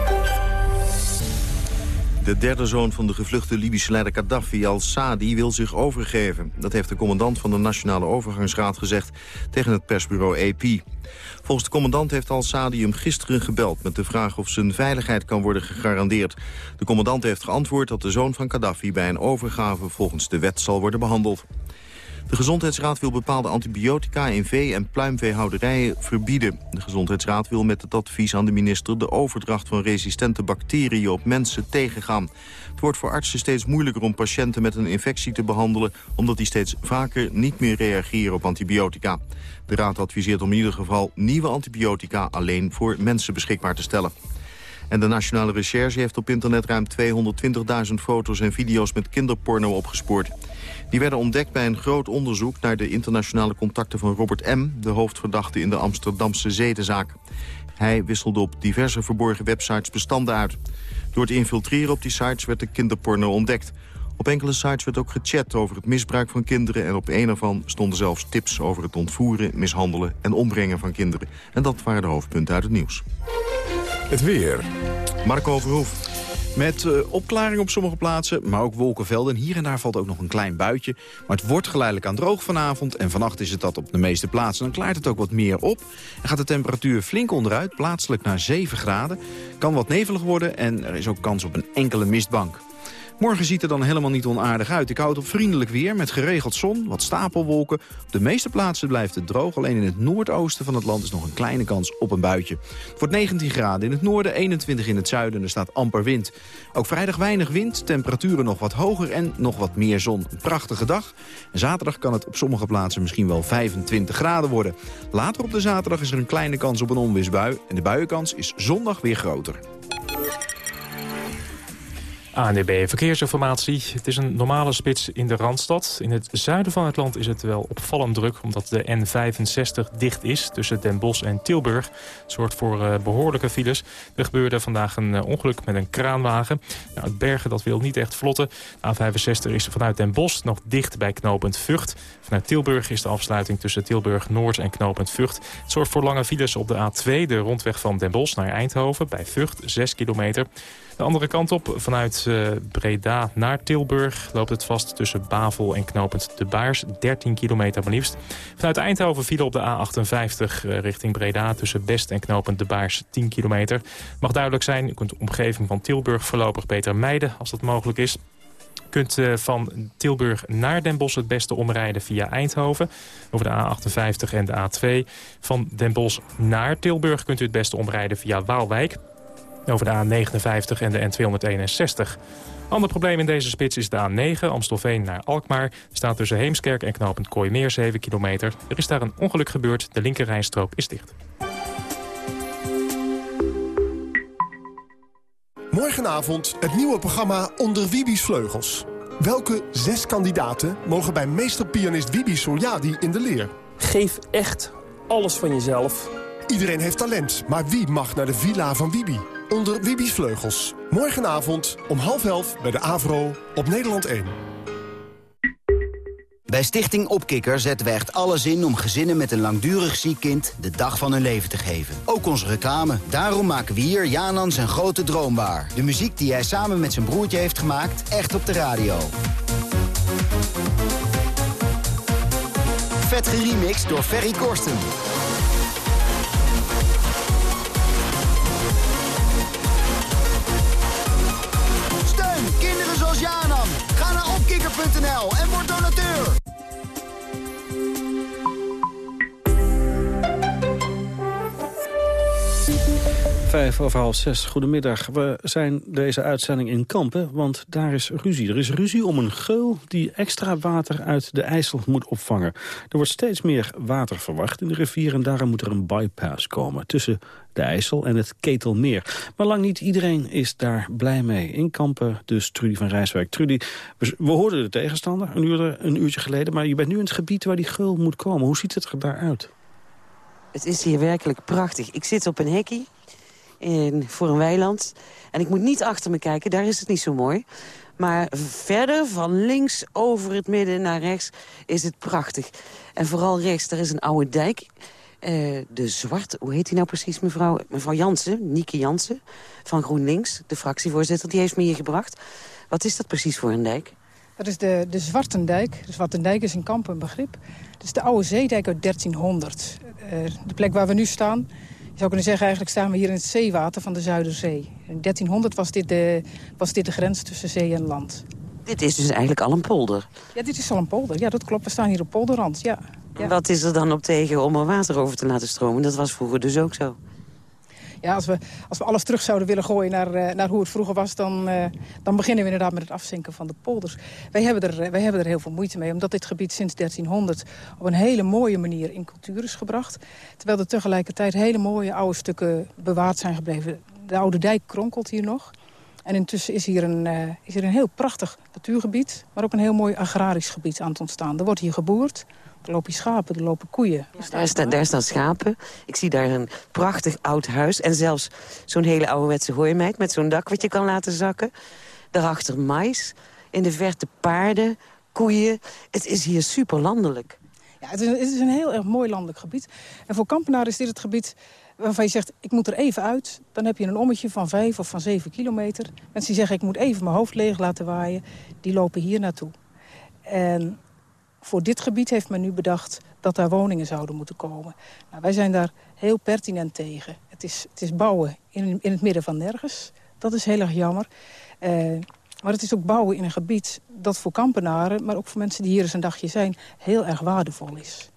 De derde zoon van de gevluchte Libische leider Gaddafi al-Sadi wil zich overgeven. Dat heeft de commandant van de Nationale Overgangsraad gezegd tegen het persbureau AP. Volgens de commandant heeft al-Sadi hem gisteren gebeld... met de vraag of zijn veiligheid kan worden gegarandeerd. De commandant heeft geantwoord dat de zoon van Gaddafi... bij een overgave volgens de wet zal worden behandeld. De Gezondheidsraad wil bepaalde antibiotica in vee- en pluimveehouderijen verbieden. De Gezondheidsraad wil met het advies aan de minister... de overdracht van resistente bacteriën op mensen tegengaan. Het wordt voor artsen steeds moeilijker om patiënten met een infectie te behandelen... omdat die steeds vaker niet meer reageren op antibiotica. De raad adviseert om in ieder geval nieuwe antibiotica... alleen voor mensen beschikbaar te stellen. En de Nationale Recherche heeft op internet ruim 220.000 foto's en video's met kinderporno opgespoord. Die werden ontdekt bij een groot onderzoek naar de internationale contacten van Robert M., de hoofdverdachte in de Amsterdamse zedenzaak. Hij wisselde op diverse verborgen websites bestanden uit. Door te infiltreren op die sites werd de kinderporno ontdekt. Op enkele sites werd ook gechat over het misbruik van kinderen... en op een ervan stonden zelfs tips over het ontvoeren, mishandelen en ombrengen van kinderen. En dat waren de hoofdpunten uit het nieuws. Het weer. Marco Verhoef. Met uh, opklaring op sommige plaatsen, maar ook wolkenvelden. Hier en daar valt ook nog een klein buitje. Maar het wordt geleidelijk aan droog vanavond. En vannacht is het dat op de meeste plaatsen. Dan klaart het ook wat meer op. En gaat de temperatuur flink onderuit, plaatselijk naar 7 graden. Kan wat nevelig worden en er is ook kans op een enkele mistbank. Morgen ziet er dan helemaal niet onaardig uit. Ik houd op vriendelijk weer met geregeld zon, wat stapelwolken. Op de meeste plaatsen blijft het droog. Alleen in het noordoosten van het land is nog een kleine kans op een buitje. Het wordt 19 graden in het noorden, 21 in het zuiden en er staat amper wind. Ook vrijdag weinig wind, temperaturen nog wat hoger en nog wat meer zon. Een prachtige dag. En zaterdag kan het op sommige plaatsen misschien wel 25 graden worden. Later op de zaterdag is er een kleine kans op een onweersbui. En de buienkans is zondag weer groter. ANDB Verkeersinformatie. Het is een normale spits in de Randstad. In het zuiden van het land is het wel opvallend druk... omdat de N65 dicht is tussen Den Bosch en Tilburg. Het zorgt voor uh, behoorlijke files. Er gebeurde vandaag een uh, ongeluk met een kraanwagen. Nou, het bergen dat wil niet echt vlotten. De A65 is vanuit Den Bosch nog dicht bij knooppunt Vught. Vanuit Tilburg is de afsluiting tussen Tilburg Noord en knooppunt Vught. Het zorgt voor lange files op de A2, de rondweg van Den Bosch naar Eindhoven... bij Vught, 6 kilometer... De andere kant op, vanuit uh, Breda naar Tilburg... loopt het vast tussen Bavel en knooppunt De Baars. 13 kilometer maar liefst. Vanuit Eindhoven vielen op de A58 uh, richting Breda... tussen Best en knooppunt De Baars 10 kilometer. Mag duidelijk zijn, u kunt de omgeving van Tilburg voorlopig beter mijden... als dat mogelijk is kunt uh, van Tilburg naar Den Bosch het beste omrijden via Eindhoven. Over de A58 en de A2. Van Den Bosch naar Tilburg kunt u het beste omrijden via Waalwijk. Over de A59 en de N261. Ander probleem in deze spits is de A9, Amstelveen naar Alkmaar. Staat tussen Heemskerk en knooppunt Kooimeer 7 kilometer. Er is daar een ongeluk gebeurd, de linkerrijstrook is dicht. Morgenavond het nieuwe programma Onder Wibi's Vleugels. Welke zes kandidaten mogen bij meesterpianist Wibi Soljadi in de leer? Geef echt alles van jezelf. Iedereen heeft talent, maar wie mag naar de villa van Wibi? Onder Wibi's vleugels. Morgenavond om half elf bij de AVRO op Nederland 1. Bij Stichting Opkikker zetten we echt alles in om gezinnen met een langdurig ziek kind de dag van hun leven te geven. Ook onze reclame. Daarom maken we hier Janan zijn grote droom waar. De muziek die hij samen met zijn broertje heeft gemaakt, echt op de radio. Vet geremixed door Ferry Korsten. En word donateur. Vijf over half zes, goedemiddag. We zijn deze uitzending in Kampen, want daar is ruzie. Er is ruzie om een geul die extra water uit de IJssel moet opvangen. Er wordt steeds meer water verwacht in de rivier... en daarom moet er een bypass komen tussen de IJssel en het Ketelmeer. Maar lang niet iedereen is daar blij mee. In Kampen dus Trudy van Rijswijk. Trudy, we, hoorden de tegenstander een, een uurtje geleden... maar je bent nu in het gebied waar die geul moet komen. Hoe ziet het er daar uit? Het is hier werkelijk prachtig. Ik zit op een hekkie voor een weiland. En ik moet niet achter me kijken, daar is het niet zo mooi. Maar verder, van links over het midden naar rechts, is het prachtig. En vooral rechts, daar is een oude dijk. Uh, de Zwart, hoe heet die nou precies, mevrouw? Mevrouw Jansen, Nieke Jansen, van GroenLinks, de fractievoorzitter, die heeft me hier gebracht. Wat is dat precies voor een dijk? Dat is de, de Zwartendijk. De Zwartendijk is in Kampen een begrip. Dat is de oude zeedijk uit 1300. Uh, de plek waar we nu staan, je zou kunnen zeggen, eigenlijk staan we hier in het zeewater van de Zuiderzee. In 1300 was dit de, was dit de grens tussen zee en land. Dit is dus eigenlijk al een polder? Ja, dit is al een polder. Ja, dat klopt. We staan hier op polderrand, ja. ja. Wat is er dan op tegen om er water over te laten stromen? Dat was vroeger dus ook zo. Ja, als we, als we alles terug zouden willen gooien naar, uh, naar hoe het vroeger was... Dan, uh, dan beginnen we inderdaad met het afzinken van de polders. Wij hebben, er, wij hebben er heel veel moeite mee, omdat dit gebied sinds 1300... op een hele mooie manier in cultuur is gebracht. Terwijl er tegelijkertijd hele mooie oude stukken bewaard zijn gebleven. De oude dijk kronkelt hier nog. En intussen is hier, een, is hier een heel prachtig natuurgebied... maar ook een heel mooi agrarisch gebied aan het ontstaan. Er wordt hier geboerd, er lopen schapen, er lopen koeien. Ja, daar, staan, daar staan schapen. Ik zie daar een prachtig oud huis. En zelfs zo'n hele ouderwetse hooimeid met zo'n dak wat je kan laten zakken. Daarachter mais. In de verte paarden, koeien. Het is hier super landelijk. Ja, het is, een, het is een heel erg mooi landelijk gebied. En voor Kampenaar is dit het gebied waarvan je zegt, ik moet er even uit. Dan heb je een ommetje van vijf of van zeven kilometer. Mensen die zeggen, ik moet even mijn hoofd leeg laten waaien. Die lopen hier naartoe. En voor dit gebied heeft men nu bedacht dat daar woningen zouden moeten komen. Nou, wij zijn daar heel pertinent tegen. Het is, het is bouwen in, in het midden van nergens. Dat is heel erg jammer. Uh, maar het is ook bouwen in een gebied dat voor kampenaren... maar ook voor mensen die hier eens een dagje zijn, heel erg waardevol is.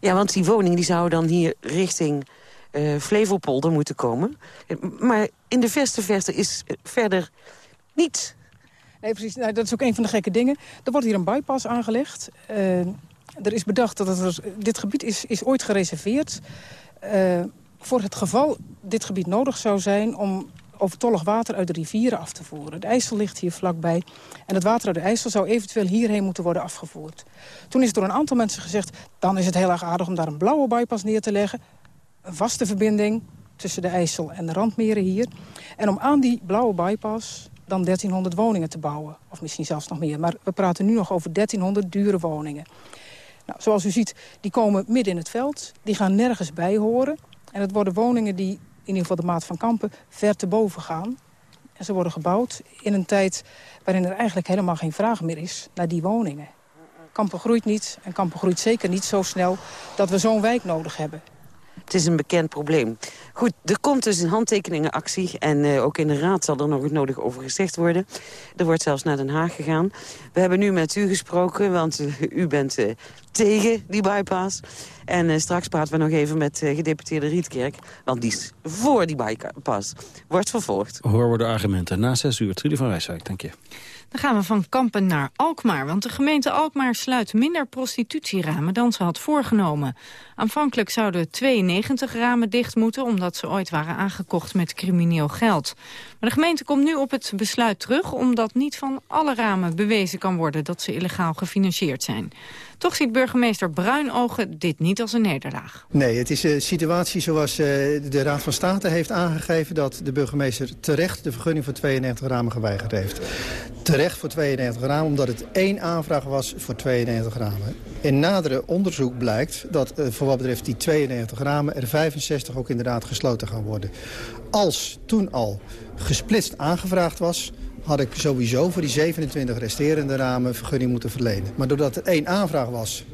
Ja, want die woning die zou dan hier richting uh, Flevopolder moeten komen. Maar in de verste verte is verder niets Nee, precies. Nou, dat is ook een van de gekke dingen. Er wordt hier een bypass aangelegd. Uh, er is bedacht dat dit gebied is, is ooit gereserveerd... Uh, voor het geval dit gebied nodig zou zijn om overtollig water uit de rivieren af te voeren. De IJssel ligt hier vlakbij. En het water uit de IJssel zou eventueel hierheen moeten worden afgevoerd. Toen is door een aantal mensen gezegd... dan is het heel erg aardig om daar een blauwe bypass neer te leggen. Een vaste verbinding tussen de IJssel en de randmeren hier. En om aan die blauwe bypass dan 1300 woningen te bouwen. Of misschien zelfs nog meer. Maar we praten nu nog over 1300 dure woningen. Nou, zoals u ziet, die komen midden in het veld. Die gaan nergens bij horen. En het worden woningen die, in ieder geval de maat van Kampen, ver te boven gaan. En ze worden gebouwd in een tijd waarin er eigenlijk helemaal geen vraag meer is naar die woningen. Kampen groeit niet en Kampen groeit zeker niet zo snel dat we zo'n wijk nodig hebben. Het is een bekend probleem. Goed, er komt dus een handtekeningenactie. En uh, ook in de raad zal er nog het nodig over gezegd worden. Er wordt zelfs naar Den Haag gegaan. We hebben nu met u gesproken, want uh, u bent uh, tegen die bypass. En straks praten we nog even met gedeputeerde Rietkerk. Want die is voor die bypass. Wordt vervolgd. Hoor we de argumenten. Na zes uur. Trudy van Wijswijk, dank je. Dan gaan we van Kampen naar Alkmaar, want de gemeente Alkmaar sluit minder prostitutieramen dan ze had voorgenomen. Aanvankelijk zouden 92 ramen dicht moeten, omdat ze ooit waren aangekocht met crimineel geld. Maar de gemeente komt nu op het besluit terug, omdat niet van alle ramen bewezen kan worden dat ze illegaal gefinancierd zijn. Toch ziet burgemeester Bruinogen dit niet als een nederlaag. Nee, het is een situatie zoals eh, de Raad van State heeft aangegeven... dat de burgemeester terecht de vergunning voor 92 ramen geweigerd heeft. Terecht voor 92 ramen, omdat het één aanvraag was voor 92 ramen. In nadere onderzoek blijkt dat uh, voor wat betreft die 92 ramen... er 65 ook inderdaad gesloten gaan worden. Als toen al gesplitst aangevraagd was had ik sowieso voor die 27 resterende ramen vergunning moeten verlenen. Maar doordat er één aanvraag was,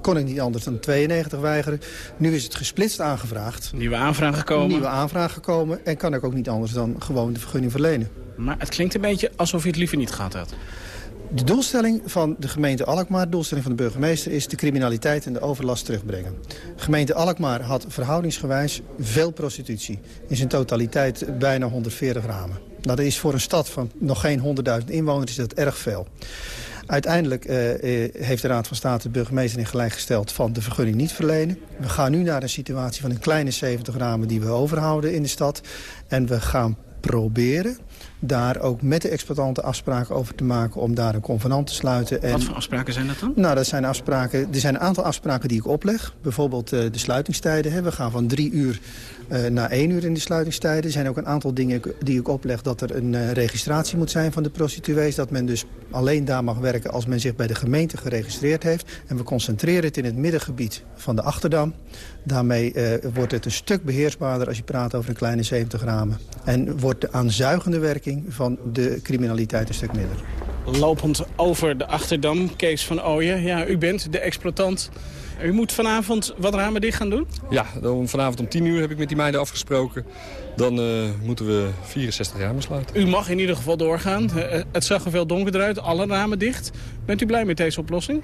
kon ik niet anders dan 92 weigeren. Nu is het gesplitst aangevraagd. Nieuwe aanvraag gekomen. Nieuwe aanvraag gekomen en kan ik ook niet anders dan gewoon de vergunning verlenen. Maar het klinkt een beetje alsof je het liever niet gehad had. De doelstelling van de gemeente Alkmaar, de doelstelling van de burgemeester... is de criminaliteit en de overlast terugbrengen. De gemeente Alkmaar had verhoudingsgewijs veel prostitutie. In zijn totaliteit bijna 140 ramen. Nou, dat is voor een stad van nog geen 100.000 inwoners is dat erg veel. Uiteindelijk uh, heeft de Raad van State de burgemeester in gelijk gesteld van de vergunning niet verlenen. We gaan nu naar een situatie van een kleine 70 ramen die we overhouden in de stad. En we gaan proberen daar ook met de exploitanten afspraken over te maken... om daar een convenant te sluiten. En... Wat voor afspraken zijn dat dan? Nou, dat zijn afspraken, er zijn een aantal afspraken die ik opleg. Bijvoorbeeld uh, de sluitingstijden. Hè. We gaan van drie uur uh, naar één uur in de sluitingstijden. Zijn ook een aantal dingen die ik opleg... dat er een uh, registratie moet zijn van de prostituees. Dat men dus alleen daar mag werken als men zich bij de gemeente geregistreerd heeft. En we concentreren het in het middengebied van de Achterdam. Daarmee uh, wordt het een stuk beheersbaarder als je praat over een kleine 70 ramen. En wordt de aanzuigende werking van de criminaliteit een stuk minder. Lopend over de Achterdam, Kees van Ooyen. Ja, u bent de exploitant. U moet vanavond wat ramen dicht gaan doen? Ja, dan vanavond om 10 uur heb ik met die meiden afgesproken. Dan uh, moeten we 64 ramen sluiten. U mag in ieder geval doorgaan. Uh, het zag er veel donkerder uit, alle ramen dicht. Bent u blij met deze oplossing?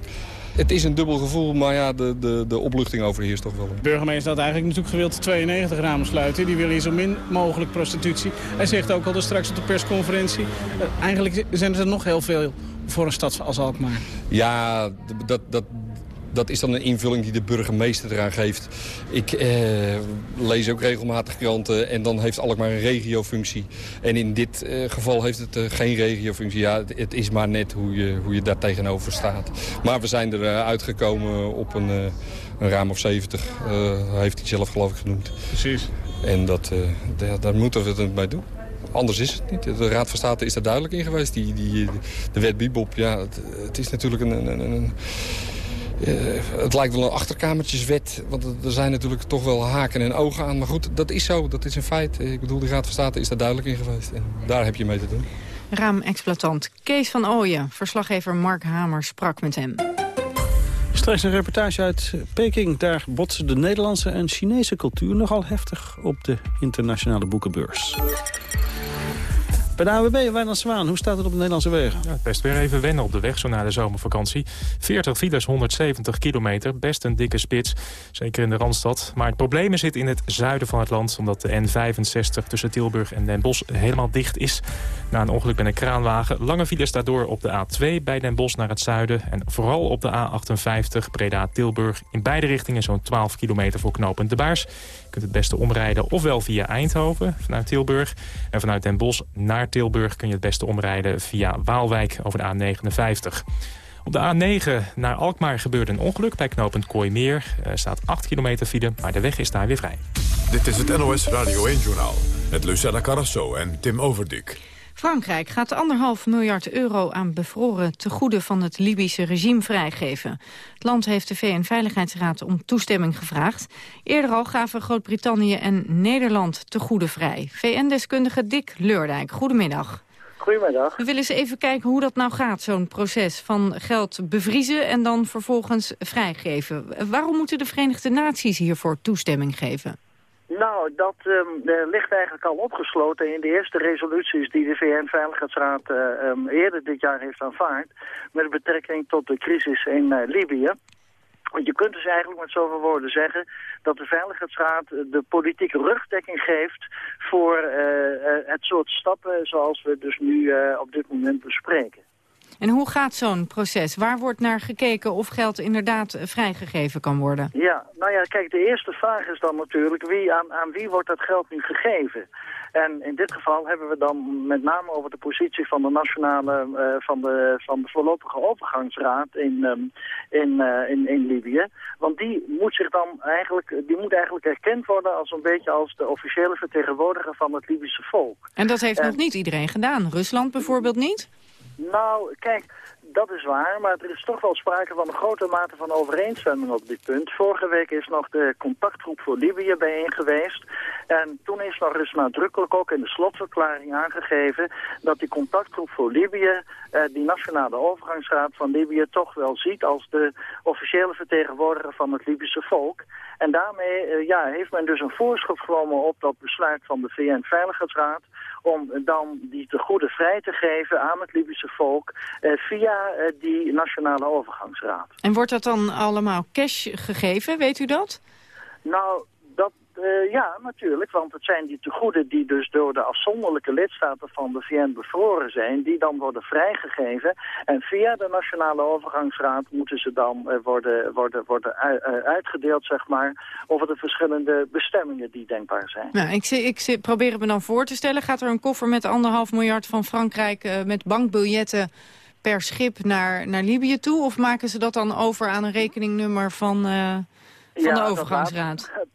Het is een dubbel gevoel, maar ja, de, de, de opluchting overheerst toch wel. De burgemeester had eigenlijk natuurlijk gewild 92 ramen sluiten. Die willen hier zo min mogelijk prostitutie. Hij zegt ook al straks op de persconferentie... Uh, eigenlijk zijn er nog heel veel voor een stad als Alkmaar. Ja, dat, dat, dat is dan een invulling die de burgemeester eraan geeft. Ik eh, lees ook regelmatig kranten en dan heeft Alkmaar een regiofunctie. En in dit eh, geval heeft het uh, geen regiofunctie. Ja, het, het, is maar net hoe je, hoe je daar tegenover staat. Maar we zijn er uitgekomen op een, een raam of 70. heeft hij zelf geloof ik genoemd. Precies. En dat, daar, daar moeten we het mee doen. Anders is het niet. De Raad van State is daar duidelijk in geweest. Die, die, de wet Bibop, ja, het, het is natuurlijk een, een, een uh, het lijkt wel een achterkamertjeswet, want er zijn natuurlijk toch wel haken en ogen aan. Maar goed, dat is zo, dat is een feit. Ik bedoel, de Raad van State is daar duidelijk in geweest. En daar heb je mee te doen. Raamexploitant Kees van Ooyen, verslaggever Mark Hamer sprak met hem. Straks een reportage uit Peking. Daar botsen de Nederlandse en Chinese cultuur nogal heftig op de internationale boekenbeurs. Bij de AWB, Wijnand Zwaan, hoe staat het op de Nederlandse wegen? Ja, best weer even wennen op de weg, zo na de zomervakantie. 40 files, 170 kilometer, best een dikke spits. Zeker in de Randstad. Maar het probleem zit in het zuiden van het land... omdat de N65 tussen Tilburg en Den Bosch helemaal dicht is. Na een ongeluk met een kraanwagen. Lange files daardoor op de A2 bij Den Bosch naar het zuiden. En vooral op de A58 Breda-Tilburg. In beide richtingen zo'n 12 kilometer voor knooppunt De Baars. Kunt het beste omrijden ofwel via Eindhoven vanuit Tilburg... en vanuit Den Bosch naar Tilburg kun je het beste omrijden via Waalwijk over de A59. Op de A9 naar Alkmaar gebeurde een ongeluk bij knooppunt Kooimeer. Er staat 8 kilometer file, maar de weg is daar weer vrij. Dit is het NOS Radio 1-journaal met Lucella Carrasso en Tim Overdik. Frankrijk gaat anderhalf miljard euro aan bevroren tegoeden van het Libische regime vrijgeven. Het land heeft de VN-veiligheidsraad om toestemming gevraagd. Eerder al gaven Groot-Brittannië en Nederland tegoeden vrij. VN-deskundige Dick Leurdijk, goedemiddag. Goedemiddag. We willen eens even kijken hoe dat nou gaat, zo'n proces van geld bevriezen en dan vervolgens vrijgeven. Waarom moeten de Verenigde Naties hiervoor toestemming geven? Nou, dat um, ligt eigenlijk al opgesloten in de eerste resoluties die de VN-veiligheidsraad uh, um, eerder dit jaar heeft aanvaard met betrekking tot de crisis in uh, Libië. Want je kunt dus eigenlijk met zoveel woorden zeggen dat de Veiligheidsraad de politieke rugdekking geeft voor het soort stappen zoals we dus nu op dit moment bespreken. En hoe gaat zo'n proces? Waar wordt naar gekeken of geld inderdaad vrijgegeven kan worden? Ja, nou ja, kijk, de eerste vraag is dan natuurlijk wie, aan, aan wie wordt dat geld nu gegeven? En in dit geval hebben we dan met name over de positie van de nationale, uh, van, de, van de voorlopige overgangsraad in, um, in, uh, in, in Libië. Want die moet zich dan eigenlijk, die moet eigenlijk erkend worden als een beetje als de officiële vertegenwoordiger van het Libische volk. En dat heeft nog niet iedereen gedaan. Rusland bijvoorbeeld niet? Nou, kijk, dat is waar, maar er is toch wel sprake van een grote mate van overeenstemming op dit punt. Vorige week is nog de contactgroep voor Libië bijeen geweest. En toen is nog eens nadrukkelijk ook in de slotverklaring aangegeven... dat die contactgroep voor Libië, eh, die Nationale Overgangsraad van Libië... toch wel ziet als de officiële vertegenwoordiger van het Libische volk. En daarmee eh, ja, heeft men dus een voorschot genomen op dat besluit van de VN-veiligheidsraad om dan die te goede vrij te geven aan het Libische volk eh, via eh, die Nationale Overgangsraad. En wordt dat dan allemaal cash gegeven, weet u dat? Nou, uh, ja, natuurlijk, want het zijn die tegoeden die dus door de afzonderlijke lidstaten van de VN bevroren zijn, die dan worden vrijgegeven. En via de Nationale Overgangsraad moeten ze dan uh, worden, worden, worden uh, uitgedeeld, zeg maar, over de verschillende bestemmingen die denkbaar zijn. Nou, ik, ik probeer het me dan voor te stellen. Gaat er een koffer met anderhalf miljard van Frankrijk met bankbiljetten per schip naar, naar Libië toe? Of maken ze dat dan over aan een rekeningnummer van, van de overgangsraad? dat laatste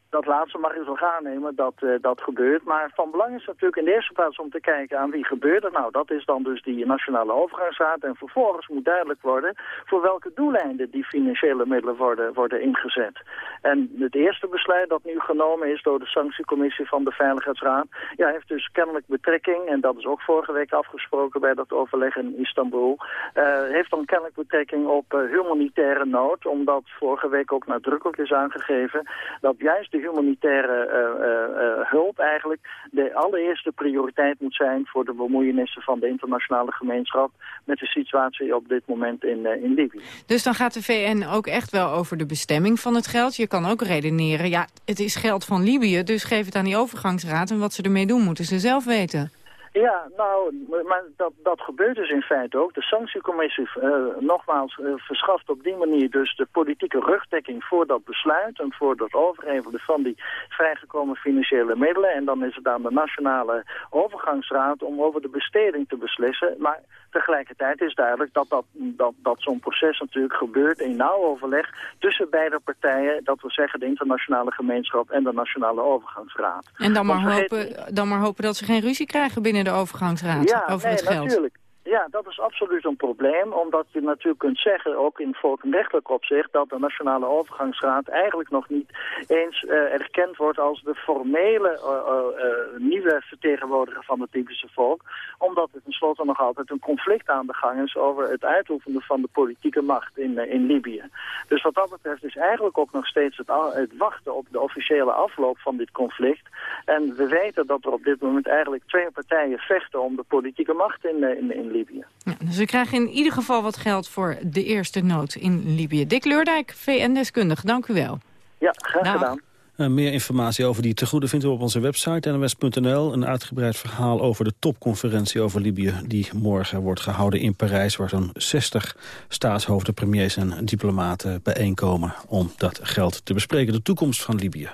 mag je zo gaan nemen, dat, uh, dat gebeurt. Maar van belang is natuurlijk in de eerste plaats om te kijken aan wie gebeurt er. Nou, dat is dan dus die Nationale Overgangsraad. En vervolgens moet duidelijk worden voor welke doeleinden die financiële middelen worden, worden ingezet. En het eerste besluit dat nu genomen is door de sanctiecommissie van de Veiligheidsraad... Ja, heeft dus kennelijk betrekking, en dat is ook vorige week afgesproken bij dat overleg in Istanbul... Uh, heeft dan kennelijk betrekking op uh, humanitaire nood, omdat vorige week ook nadrukkelijk is aangegeven dat juist de humanitaire uh, uh, hulp eigenlijk de allereerste prioriteit moet zijn voor de bemoeienissen van de internationale gemeenschap met de situatie op dit moment in, in Libië. Dus dan gaat de VN ook echt wel over de bestemming van het geld. Je kan ook redeneren, ja, het is geld van Libië, dus geef het aan die overgangsraad en wat ze ermee doen moeten ze zelf weten. Ja, nou, maar dat, dat gebeurt dus in feite ook. De sanctiecommissie, uh, nogmaals, uh, verschaft op die manier dus de politieke rugdekking voor dat besluit en voor dat overgeven van die vrijgekomen financiële middelen. En dan is het aan de Nationale Overgangsraad om over de besteding te beslissen. Maar tegelijkertijd is duidelijk dat, dat, dat, dat zo'n proces natuurlijk gebeurt in nauw overleg tussen beide partijen. Dat wil zeggen de internationale gemeenschap en de Nationale Overgangsraad. En dan maar, hopen, dan maar hopen dat ze geen ruzie krijgen binnen de overgangsraad ja, over nee, het geld. Natuurlijk. Ja, dat is absoluut een probleem, omdat je natuurlijk kunt zeggen, ook in volkenrechtelijk opzicht, dat de Nationale Overgangsraad eigenlijk nog niet eens uh, erkend wordt als de formele uh, uh, nieuwe vertegenwoordiger van het Libische volk, omdat er tenslotte nog altijd een conflict aan de gang is over het uitoefenen van de politieke macht in, in Libië. Dus wat dat betreft is eigenlijk ook nog steeds het, het wachten op de officiële afloop van dit conflict. En we weten dat er op dit moment eigenlijk twee partijen vechten om de politieke macht in, in, in Libië. Ja, dus we krijgen in ieder geval wat geld voor de eerste nood in Libië. Dick Leurdijk, VN-deskundige, dank u wel. Ja, graag gedaan. Uh, meer informatie over die tegoeden vindt u op onze website nws.nl. Een uitgebreid verhaal over de topconferentie over Libië... die morgen wordt gehouden in Parijs... waar zo'n 60 staatshoofden, premiers en diplomaten bijeenkomen... om dat geld te bespreken, de toekomst van Libië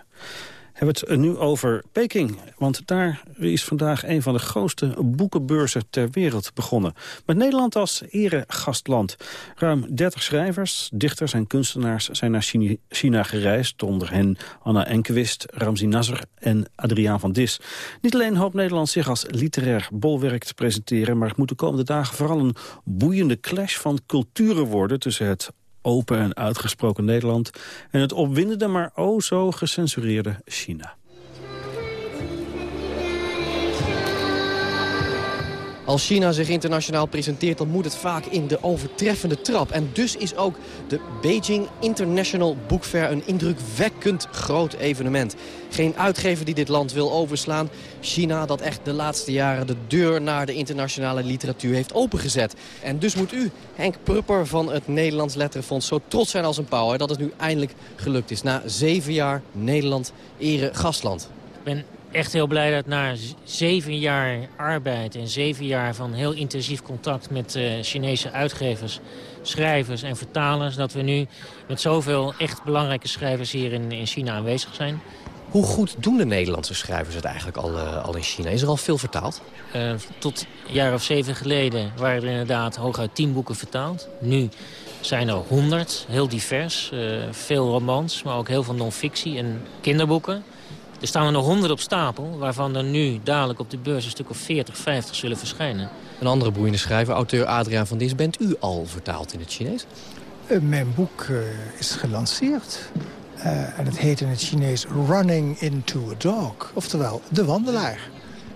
hebben we het nu over Peking. Want daar is vandaag een van de grootste boekenbeurzen ter wereld begonnen. Met Nederland als eregastland. Ruim 30 schrijvers, dichters en kunstenaars zijn naar China gereisd. Onder hen Anna Enkwist, Ramzi Nasser en Adriaan van Dis. Niet alleen hoopt Nederland zich als literair bolwerk te presenteren... maar het moet de komende dagen vooral een boeiende clash van culturen worden... tussen het open en uitgesproken Nederland... en het opwindende, maar o zo gecensureerde China. Als China zich internationaal presenteert, dan moet het vaak in de overtreffende trap. En dus is ook de Beijing International Book Fair een indrukwekkend groot evenement. Geen uitgever die dit land wil overslaan. China dat echt de laatste jaren de deur naar de internationale literatuur heeft opengezet. En dus moet u, Henk Prupper van het Nederlands Letterenfonds, zo trots zijn als een pauw... dat het nu eindelijk gelukt is. Na zeven jaar Nederland ere gastland. Ik ben echt heel blij dat na zeven jaar arbeid en zeven jaar van heel intensief contact met uh, Chinese uitgevers, schrijvers en vertalers, dat we nu met zoveel echt belangrijke schrijvers hier in, in China aanwezig zijn. Hoe goed doen de Nederlandse schrijvers het eigenlijk al, uh, al in China? Is er al veel vertaald? Uh, tot een jaar of zeven geleden waren er inderdaad hooguit tien boeken vertaald. Nu zijn er honderd, heel divers. Veel romans, maar ook heel veel non-fictie en kinderboeken. Er staan er nog honderd op stapel, waarvan er nu dadelijk op de beurs een stuk of 40, 50 zullen verschijnen. Een andere boeiende schrijver, auteur Adriaan van Dis, bent u al vertaald in het Chinees? Uh, mijn boek uh, is gelanceerd. Uh, en het heet in het Chinees Running into a Dog. Oftewel, De Wandelaar.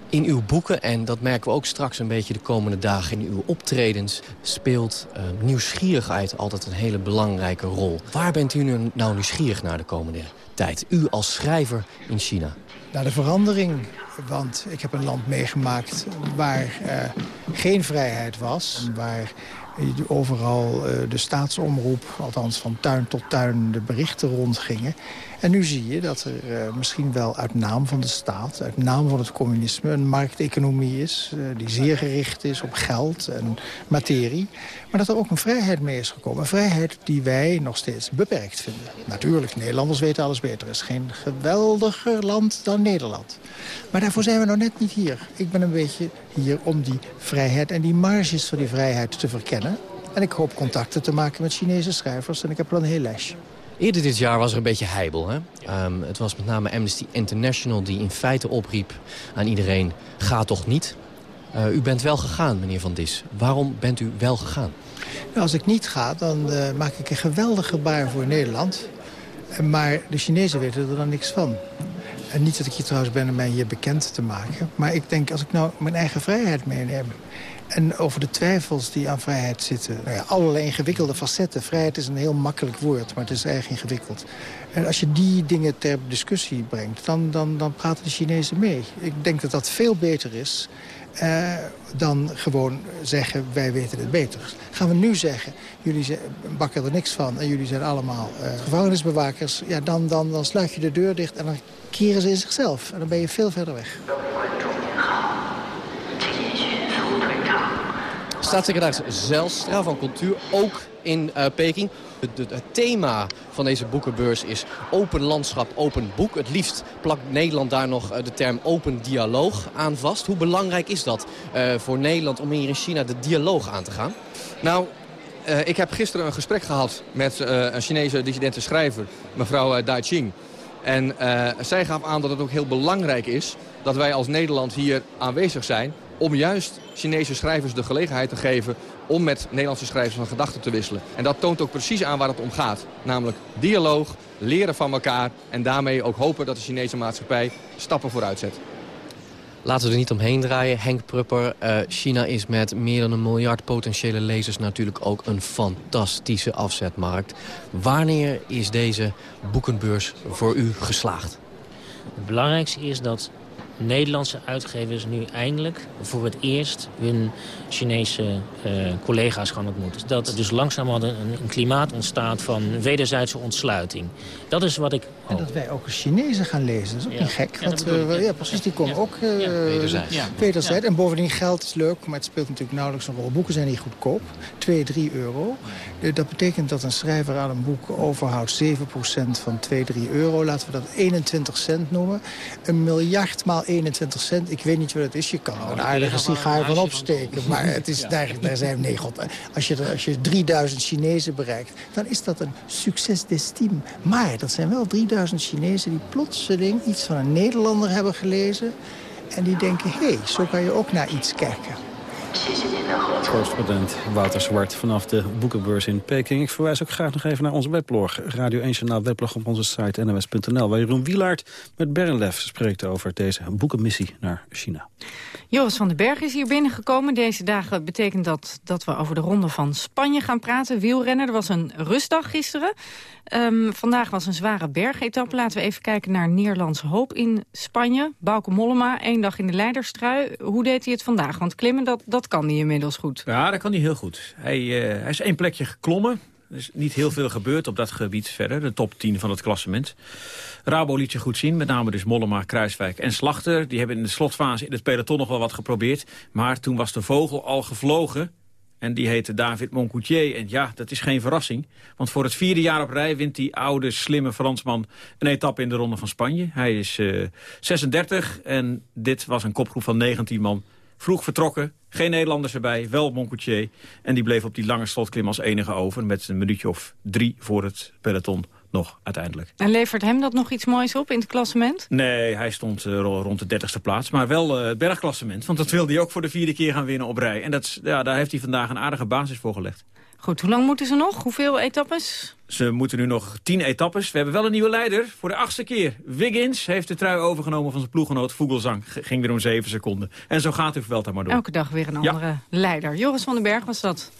In uw boeken, en dat merken we ook straks een beetje de komende dagen... in uw optredens speelt nieuwsgierigheid altijd een hele belangrijke rol. Waar bent u nu nou nieuwsgierig naar de komende tijd? U als schrijver in China. Naar de verandering, want ik heb een land meegemaakt waar uh, geen vrijheid was. Waar overal uh, de staatsomroep, althans van tuin tot tuin, de berichten rondgingen. En nu zie je dat er uh, misschien wel uit naam van de staat, uit naam van het communisme... een markteconomie is uh, die zeer gericht is op geld en materie. Maar dat er ook een vrijheid mee is gekomen. Een vrijheid die wij nog steeds beperkt vinden. Natuurlijk, Nederlanders weten alles beter. Er is geen geweldiger land dan Nederland. Maar daarvoor zijn we nou net niet hier. Ik ben een beetje hier om die vrijheid en die marges van die vrijheid te verkennen. En ik hoop contacten te maken met Chinese schrijvers. En ik heb wel een heel lesje. Eerder dit jaar was er een beetje heibel. Hè? Um, het was met name Amnesty International die in feite opriep aan iedereen... ga toch niet. Uh, u bent wel gegaan, meneer Van Dis. Waarom bent u wel gegaan? Nou, als ik niet ga, dan uh, maak ik een geweldig gebaar voor Nederland. Maar de Chinezen weten er dan niks van. En niet dat ik hier trouwens ben om mij hier bekend te maken. Maar ik denk, als ik nou mijn eigen vrijheid meeneem... En over de twijfels die aan vrijheid zitten. Nou ja, allerlei ingewikkelde facetten. Vrijheid is een heel makkelijk woord, maar het is erg ingewikkeld. En als je die dingen ter discussie brengt, dan, dan, dan praten de Chinezen mee. Ik denk dat dat veel beter is uh, dan gewoon zeggen, wij weten het beter. Gaan we nu zeggen, jullie bakken er niks van... en jullie zijn allemaal uh, gevangenisbewakers... Ja, dan, dan, dan sluit je de deur dicht en dan keren ze in zichzelf. En dan ben je veel verder weg. Staatssecretaris Zelstra van Cultuur, ook in uh, Peking. Het, het, thema van deze boekenbeurs is open landschap, open boek. Het liefst plakt Nederland daar nog uh, de term open dialoog aan vast. Hoe belangrijk is dat uh, voor Nederland om hier in China de dialoog aan te gaan? Nou, ik heb gisteren een gesprek gehad met een Chinese dissidente schrijver, mevrouw Dai Ching. En zij gaf aan dat het ook heel belangrijk is dat wij als Nederland hier aanwezig zijn om juist Chinese schrijvers de gelegenheid te geven om met Nederlandse schrijvers van gedachten te wisselen. En dat toont ook precies aan waar het om gaat. Namelijk dialoog, leren van elkaar en daarmee ook hopen dat de Chinese maatschappij stappen vooruit zet. Laten we er niet omheen draaien. Henk Prupper, uh, China is met meer dan een miljard potentiële lezers natuurlijk ook een fantastische afzetmarkt. Wanneer is deze boekenbeurs voor u geslaagd? Het belangrijkste is dat Nederlandse uitgevers nu eindelijk voor het eerst hun Chinese uh, collega's gaan ontmoeten. Dat er dus langzamerhand een, een klimaat ontstaat van wederzijdse ontsluiting. Dat is wat ik hoop. En dat wij ook Chinezen gaan lezen, dat is ook ja. niet gek. Ja, want, uh, ja, precies, die komen ook uh, wederzijds. wederzijds. En bovendien geld is leuk, maar het speelt natuurlijk nauwelijks een rol. Boeken zijn niet goedkoop, 2, 3 euro. dat betekent dat een schrijver aan een boek overhoudt 7% van 2, 3 euro. Laten we dat 21 cent noemen. Een miljard maal 21 cent, ik weet niet wat het is. Je kan er een aardige sigaar van opsteken. Maar het is, daar, daar zijn, nee, god, als je, als je 3000 Chinezen bereikt, dan is dat een succes d'estime. Maar dat zijn wel 3000 Chinezen die plotseling iets van een Nederlander hebben gelezen. En die denken, hé, hey, zo kan je ook naar iets kijken. Correspondent Wouter Zwart vanaf de boekenbeurs in Peking. Ik verwijs ook graag nog even naar onze weblog. Radio 1 Journaal weblog op onze site nws.nl. Waar Jeroen Wielaert met Bernlef spreekt over deze boekenmissie naar China. Joris van den Berg is hier binnengekomen. Deze dagen betekent dat dat we over de ronde van Spanje gaan praten. Wielrennen, er was een rustdag gisteren. Um, vandaag was een zware bergetappe. Laten we even kijken naar Nederlands Hoop in Spanje. Bauke Mollema, één dag in de leiderstrui. Hoe deed hij het vandaag? Want klimmen, dat, dat kan hij inmiddels goed. Ja, dat kan hij heel goed. Hij, uh, hij is één plekje geklommen. Er is niet heel veel gebeurd op dat gebied verder. De top 10 van het klassement. Rabo liet je goed zien, met name dus Mollema, Kruiswijk en Slachter. Die hebben in de slotfase in het peloton nog wel wat geprobeerd. Maar toen was de vogel al gevlogen en die heette David Moncoutier. En ja, dat is geen verrassing. Want voor het vierde jaar op rij wint die oude, slimme Fransman... een etappe in de Ronde van Spanje. Hij is uh, 36 en dit was een kopgroep van 19 man. Vroeg vertrokken, geen Nederlanders erbij, wel Moncoutier. En die bleef op die lange slotklim als enige over... met een minuutje of drie voor het peloton nog uiteindelijk. En levert hem dat nog iets moois op in het klassement? Nee, hij stond uh, rond de dertigste plaats. Maar wel uh, het bergklassement. Want dat wilde hij ook voor de vierde keer gaan winnen op rij. En dat, ja, daar heeft hij vandaag een aardige basis voor gelegd. Goed, hoe lang moeten ze nog? Hoeveel etappes? Ze moeten nu nog tien etappes. We hebben wel een nieuwe leider voor de achtste keer. Wiggins heeft de trui overgenomen van zijn ploeggenoot Vogelsang. Ging weer om zeven seconden. En zo gaat u wel maar door. Elke dag weer een andere ja. leider. Joris van den Berg was dat.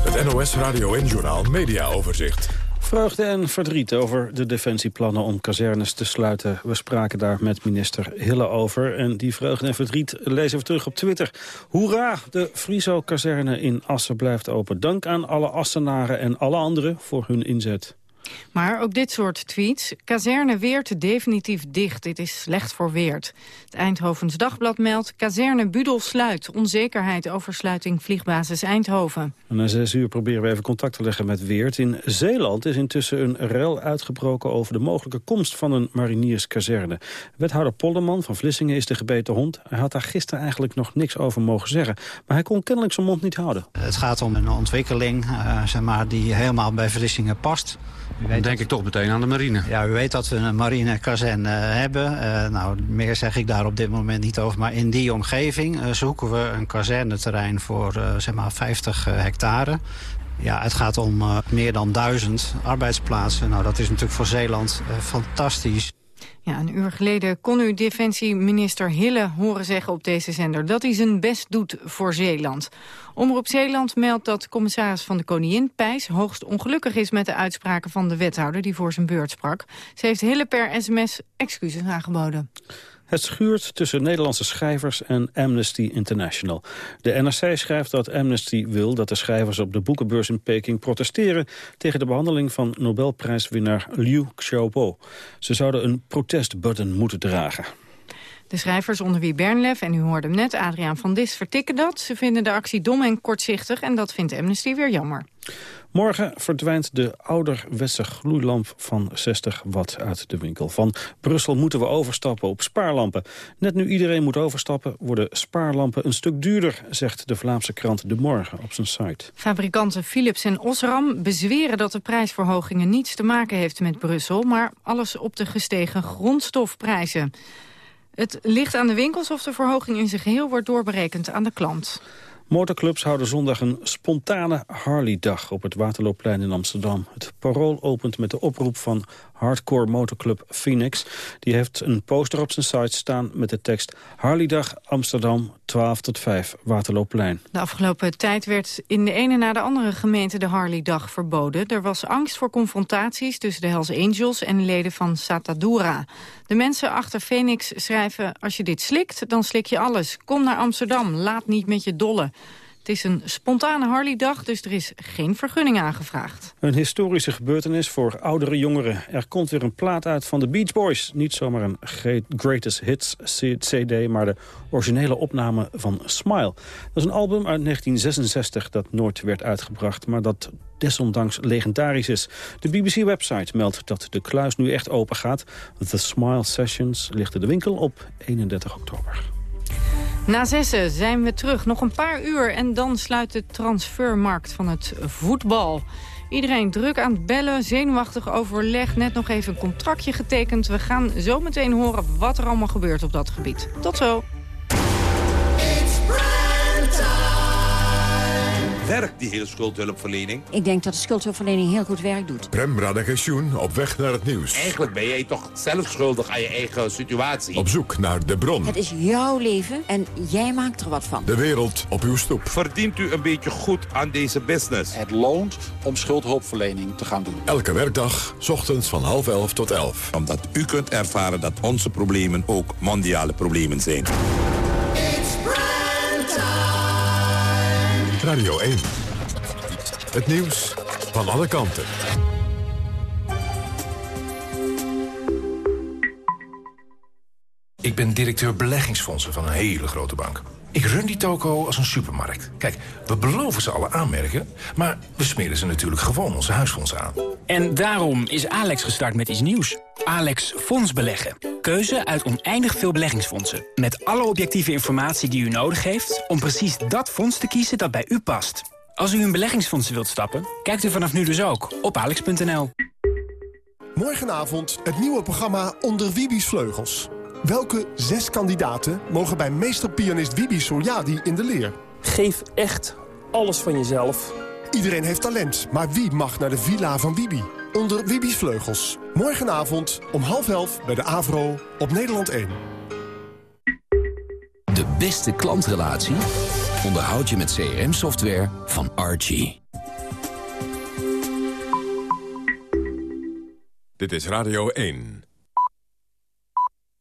Het NOS Radio en Journaal Media Overzicht. Vreugde en verdriet over de defensieplannen om kazernes te sluiten. We spraken daar met minister Hille over. En die vreugde en verdriet lezen we terug op Twitter. Hoera, de Friso-kazerne in Assen blijft open. Dank aan alle Assenaren en alle anderen voor hun inzet. Maar ook dit soort tweets. Kazerne Weert definitief dicht. Dit is slecht voor Weert. Het Eindhovens Dagblad meldt... Kazerne Budel sluit. Onzekerheid over sluiting vliegbasis Eindhoven. En na zes uur proberen we even contact te leggen met Weert. In Zeeland is intussen een rel uitgebroken... over de mogelijke komst van een marinierskazerne. Wethouder Polderman van Vlissingen is de gebeten hond. Hij had daar gisteren eigenlijk nog niks over mogen zeggen. Maar hij kon kennelijk zijn mond niet houden. Het gaat om een ontwikkeling uh, zeg maar, die helemaal bij Vlissingen past. Dan denk ik toch meteen aan de marine. Ja, u weet dat we een marinekazerne hebben. Uh, nou, meer zeg ik daar op dit moment niet over. Maar in die omgeving uh, zoeken we een kazerneterrein voor zeg maar 50 hectare. Ja, het gaat om meer dan duizend arbeidsplaatsen. Nou, dat is natuurlijk voor Zeeland fantastisch. Ja, een uur geleden kon u defensieminister Hille horen zeggen op deze zender... dat hij zijn best doet voor Zeeland. Omroep Zeeland meldt dat commissaris van de Koningin, Pijs... hoogst ongelukkig is met de uitspraken van de wethouder die voor zijn beurt sprak. Ze heeft Hille per sms excuses aangeboden. Het schuurt tussen Nederlandse schrijvers en Amnesty International. De NRC schrijft dat Amnesty wil dat de schrijvers op de boekenbeurs in Peking protesteren tegen de behandeling van Nobelprijswinnaar Liu Xiaobo. Ze zouden een protestbutton moeten dragen. De schrijvers onder wie Bernlef, en u hoorde hem net, Adriaan van Dis, vertikken dat. Ze vinden de actie dom en kortzichtig en dat vindt Amnesty weer jammer. Morgen verdwijnt de ouderwetse gloeilamp van 60 watt uit de winkel. Van Brussel moeten we overstappen op spaarlampen. Net nu iedereen moet overstappen, worden spaarlampen een stuk duurder... zegt de Vlaamse krant De Morgen op zijn site. Fabrikanten Philips en Osram bezweren dat de prijsverhogingen niets te maken heeft met Brussel... maar alles op de gestegen grondstofprijzen. Het ligt aan de winkels of de verhoging in zijn geheel wordt doorberekend aan de klant. Motorclubs houden zondag een spontane Harley-dag op het Waterloopplein in Amsterdam. Het parool opent met de oproep van hardcore motorclub Phoenix. Die heeft een poster op zijn site staan met de tekst Harley-dag Amsterdam 12 tot 5 Waterloopplein. De afgelopen tijd werd in de ene na de andere gemeente de Harley-dag verboden. Er was angst voor confrontaties tussen de Hells Angels en leden van Satadura. De mensen achter Phoenix schrijven, als je dit slikt, dan slik je alles. Kom naar Amsterdam, laat niet met je dollen. Het is een spontane Harley-dag, dus er is geen vergunning aangevraagd. Een historische gebeurtenis voor oudere jongeren. Er komt weer een plaat uit van de Beach Boys. Niet zomaar een greatest hits cd, maar de originele opname van Smile. Dat is een album uit 1966 dat nooit werd uitgebracht, maar dat desondanks legendarisch is. De BBC-website meldt dat de kluis nu echt open gaat. The Smile Sessions ligt in de winkel op 31 oktober. Na zessen zijn we terug. Nog een paar uur en dan sluit de transfermarkt van het voetbal. Iedereen druk aan het bellen, zenuwachtig overleg, net nog even een contractje getekend. We gaan zo meteen horen wat er allemaal gebeurt op dat gebied. Tot zo. Werkt die hele schuldhulpverlening? Ik denk dat de schuldhulpverlening heel goed werk doet. Prem Radagensjoen op weg naar het nieuws. Eigenlijk ben jij toch zelf schuldig aan je eigen situatie? Op zoek naar de bron. Het is jouw leven en jij maakt er wat van. De wereld op uw stoep. Verdient u een beetje goed aan deze business? Het loont om schuldhulpverlening te gaan doen. Elke werkdag, s ochtends van half elf tot elf. Omdat u kunt ervaren dat onze problemen ook mondiale problemen zijn. Radio 1. Het nieuws van alle kanten. Ik ben directeur beleggingsfondsen van een hele grote bank. Ik run die toko als een supermarkt. Kijk, we beloven ze alle aanmerken, maar we smeren ze natuurlijk gewoon onze huisfondsen aan. En daarom is Alex gestart met iets nieuws. Alex Fonds Beleggen. Keuze uit oneindig veel beleggingsfondsen. Met alle objectieve informatie die u nodig heeft... om precies dat fonds te kiezen dat bij u past. Als u in beleggingsfondsen wilt stappen, kijkt u vanaf nu dus ook op alex.nl. Morgenavond het nieuwe programma Onder Wibi's Vleugels. Welke zes kandidaten mogen bij meesterpianist Wibi Soljadi in de leer? Geef echt alles van jezelf. Iedereen heeft talent, maar wie mag naar de villa van Wibi? Onder Wibi's Vleugels. Morgenavond om half elf bij de Avro op Nederland 1. De beste klantrelatie onderhoud je met CRM-software van Archie. Dit is Radio 1.